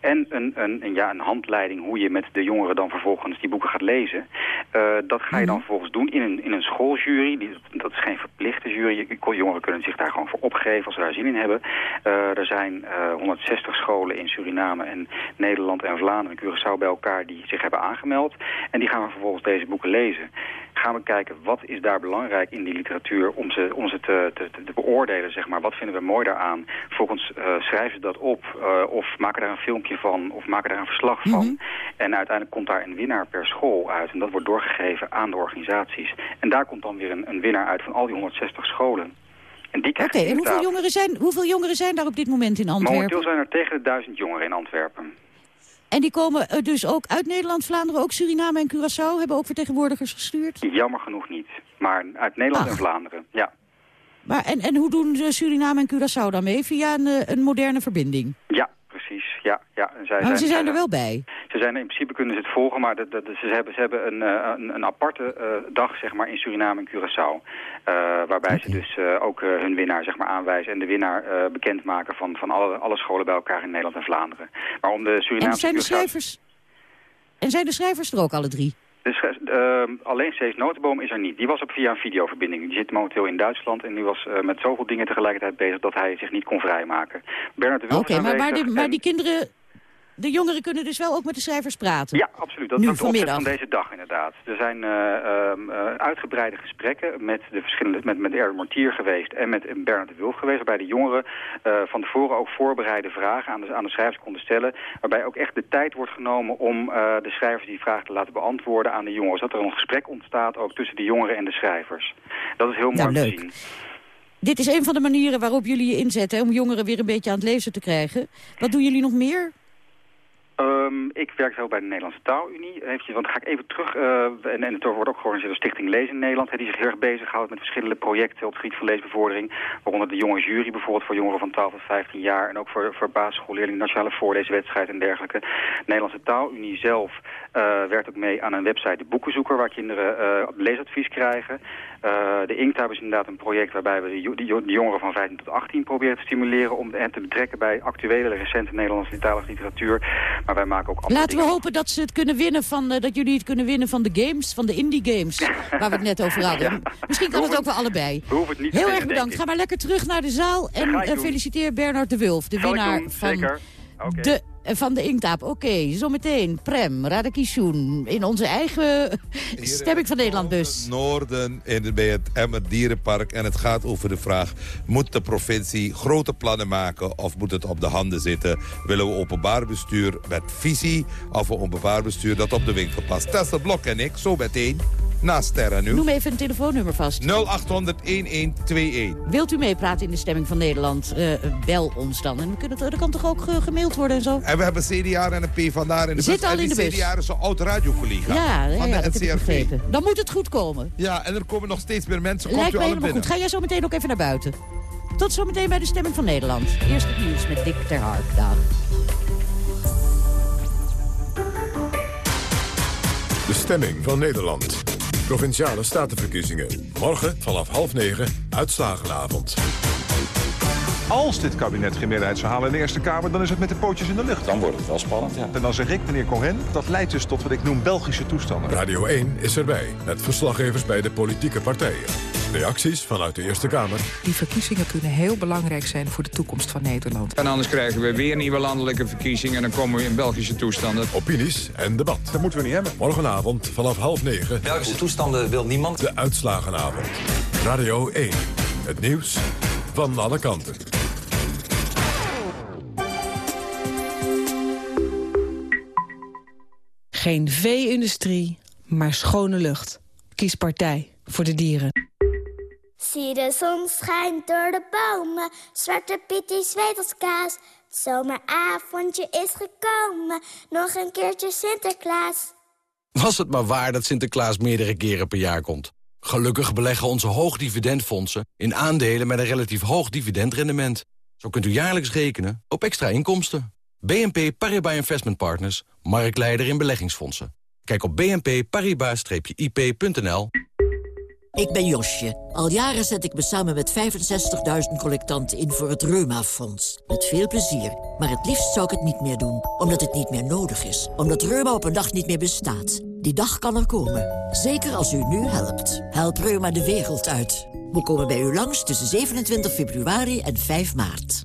En een, een, een, ja, een handleiding hoe je met de jongeren dan vervolgens die boeken gaat lezen. Dat ga je dan vervolgens doen in een, in een schooljury. Die, dat is geen verplichte jury. Jongeren kunnen zich daar gewoon voor opgeven als ze daar zin in hebben. Er zijn eh, 160 scholen in Suriname en Nederland en Vlaanderen en Curaçao bij elkaar die zich hebben aangemeld. En die gaan we vervolgens deze boeken lezen. Gaan we kijken wat is daar belangrijk in die literatuur om ze, om ze te, te, te beoordelen, zeg maar. Wat vinden we mooi daaraan? Vervolgens eh, schrijven ze dat op eh, of maken daar een filmpje van of maken daar een verslag van. En uiteindelijk komt daar een winnaar per school uit. En dat wordt doorgegeven aan de organisaties. En daar komt dan weer een, een winnaar uit van al die 160 scholen. En die Oké, krijgt en hoeveel jongeren, zijn, hoeveel jongeren zijn daar op dit moment in Antwerpen? Momenteel zijn er tegen de duizend jongeren in Antwerpen. En die komen eh, dus ook uit Nederland, Vlaanderen, ook Suriname en Curaçao... hebben ook vertegenwoordigers gestuurd? Jammer genoeg niet. Maar uit Nederland en Vlaanderen, ja. Maar, en, en hoe doen de Suriname en Curaçao dan mee? Via een, eh, een moderne verbinding? Ja, precies. Ja, ja. En zij Maar ze zijn er wel bij. Ze zijn in principe kunnen ze het volgen, maar ze hebben, ze hebben een, eh, een, een aparte eh, dag zeg maar, in Suriname en Curaçao. Eh, waarbij ze dus ook hun winnaar zeg maar, aanwijzen en de winnaar bekendmaken van, van alle, alle scholen bij elkaar in Nederland en Vlaanderen. Maar om de En Surinaamse zijn de schrijvers... En zijn de schrijvers er ook alle drie? ehm, alleen Cees Notenboom is er niet. Die was op via een videoverbinding. Die zit momenteel in Duitsland en die was eh, met zoveel dingen tegelijkertijd bezig dat hij zich niet kon vrijmaken. Bernard de Oké, maar, maar, de, maar en- die kinderen... De jongeren kunnen dus wel ook met de schrijvers praten? Ja, absoluut. Dat Nu is de opzet van deze dag inderdaad. Er zijn eh, ehm, eh, uitgebreide gesprekken met de verschillende, met, met Erwin Mortier geweest en met Bernard de Wulf geweest, waarbij de jongeren eh, van tevoren ook voorbereide vragen aan de, aan de schrijvers konden stellen, waarbij ook echt de tijd wordt genomen om de schrijvers die vragen te laten beantwoorden aan de jongeren, zodat er een gesprek ontstaat ook tussen de jongeren en de schrijvers. Dat is heel mooi om leuk. te zien. Dit is een van de manieren waarop jullie je inzetten... hè, om jongeren weer een beetje aan het lezen te krijgen. Wat doen jullie nog meer? Ehm, ik werk zelf bij de Nederlandse Taalunie. Eventjes, want ga ik even terug. eh, en, en het wordt ook georganiseerd door Stichting Lezen in Nederland. Hè, die zich heel erg bezighoudt met verschillende projecten op het gebied van leesbevordering. Waaronder de jonge jury bijvoorbeeld voor jongeren van 12 tot 15 jaar. En ook voor, voor basisschoolleerlingen, nationale voorleeswedstrijd en dergelijke. De Nederlandse Taalunie zelf eh, werkt ook mee aan een website, de Boekenzoeker, waar kinderen eh, leesadvies krijgen. Eh, de Inktab is inderdaad een project waarbij we de, jo- de jo- de jongeren van 15 tot 18 proberen te stimuleren om hen te betrekken bij actuele, recente Nederlandse literatuur. Maar wij maken ook Laten we hopen dat, ze het kunnen winnen van, dat jullie het kunnen winnen van de games, van de indie games, [laughs] waar we het net over hadden. Misschien kan het ook wel allebei. We hoeven het niet te Heel erg bedankt. Ga maar lekker terug naar de zaal. En feliciteer Bernard de Wulf, de Zal winnaar van zeker. De van de Inktaap. Oké, zometeen Prem, Radakishun in onze eigen stemming van Nederland bus. Noorden in, bij het Emmer Dierenpark. En het gaat over de vraag, moet de provincie grote plannen maken of moet het op de handen zitten? Willen we openbaar bestuur met visie of een openbaar bestuur dat op de winkel past? Tessel Blok en ik, zo meteen, na Sterren nu. Noem even een telefoonnummer vast. 0800-1121. Wilt u meepraten in de stemming van Nederland? Eh, bel ons dan. En we kunnen, dat kan toch ook eh, gemaild worden en zo? En we hebben CDA en een P vandaar in de Zit bus. al in de bus. CDA is een oud radiocollega Ja, ja, van ja de dat heb ik NCRV. begrepen. Dan moet het goed komen. Ja, en er komen nog steeds meer mensen. Komt Lijkt u me alle helemaal binnen? goed. Ga jij zo meteen ook even naar buiten. Tot zometeen bij de stemming van Nederland. Eerst het nieuws met Dick ter Hark. Dag. De stemming van Nederland. Provinciale statenverkiezingen. Morgen vanaf half negen, uitslagenavond. Als dit kabinet geen meerderheid zou halen in de Eerste Kamer... dan is het met de pootjes in de lucht. Dan wordt het wel spannend, ja. En dan zeg ik, meneer Cohen, dat leidt dus tot wat ik noem Belgische toestanden. Radio 1 is erbij, met verslaggevers bij de politieke partijen. Reacties vanuit de Eerste Kamer. Die verkiezingen kunnen heel belangrijk zijn voor de toekomst van Nederland. En anders krijgen we weer nieuwe landelijke verkiezingen... en dan komen we in Belgische toestanden. Opinies en debat. Dat moeten we niet hebben. Morgenavond vanaf half negen. Belgische toestanden wil niemand. De uitslagenavond. Radio 1. Het nieuws van alle kanten. Geen vee-industrie, maar schone lucht. Kies partij voor de dieren. Zie de zon schijnt door de bomen, Zwarte Piet die zweet als kaas. Het zomeravondje is gekomen, nog een keertje Sinterklaas. Was het maar waar dat Sinterklaas meerdere keren per jaar komt. Gelukkig beleggen onze hoogdividendfondsen in aandelen met een relatief hoog dividendrendement. Zo kunt u jaarlijks rekenen op extra inkomsten. BNP Paribas Investment Partners, marktleider in beleggingsfondsen. Kijk op bnp-paribas-ip.nl. Ik ben Josje. Al jaren zet ik me samen met 65.000 collectanten in voor het Reuma-fonds. Met veel plezier. Maar het liefst zou ik het niet meer doen, omdat het niet meer nodig is. Omdat Reuma op een dag niet meer bestaat. Die dag kan er komen. Zeker als u nu helpt. Help Reuma de wereld uit. We komen bij u langs tussen 27 februari en 5 maart.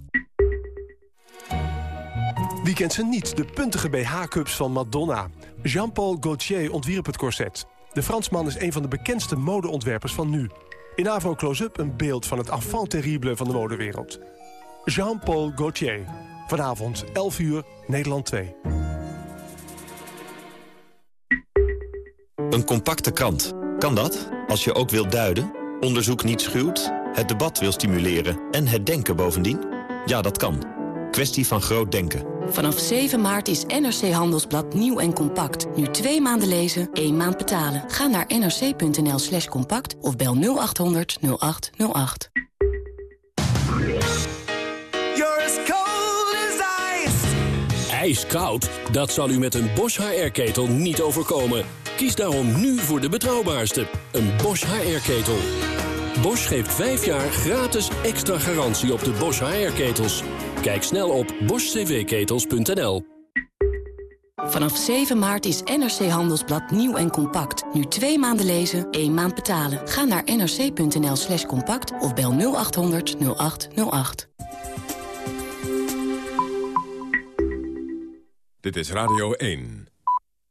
Wie kent ze niet, de puntige BH-cups van Madonna. Jean-Paul Gaultier ontwierp het corset. De Fransman is een van de bekendste modeontwerpers van nu. In Avro Close-up een beeld van het enfant terrible van de modewereld. Jean-Paul Gaultier. Vanavond 11 uur, Nederland 2. Een compacte krant. Kan dat? Als je ook wilt duiden, onderzoek niet schuwt, het debat wil stimuleren en het denken bovendien? Ja, dat kan. Kwestie van groot denken. Vanaf 7 maart is NRC Handelsblad nieuw en compact. Nu twee maanden lezen, één maand betalen. Ga naar nrc.nl slash compact of bel 0800 0808. You're as cold as ice. IJskoud? Dat zal u met een Bosch HR-ketel niet overkomen. Kies daarom nu voor de betrouwbaarste, een Bosch HR-ketel. Bosch geeft 5 jaar gratis extra garantie op de Bosch HR-ketels. Kijk snel op boschcvketels.nl. Vanaf 7 maart is NRC Handelsblad nieuw en compact. Nu twee maanden lezen, één maand betalen. Ga naar nrc.nl slash compact of bel 0800 0808. Dit is Radio 1.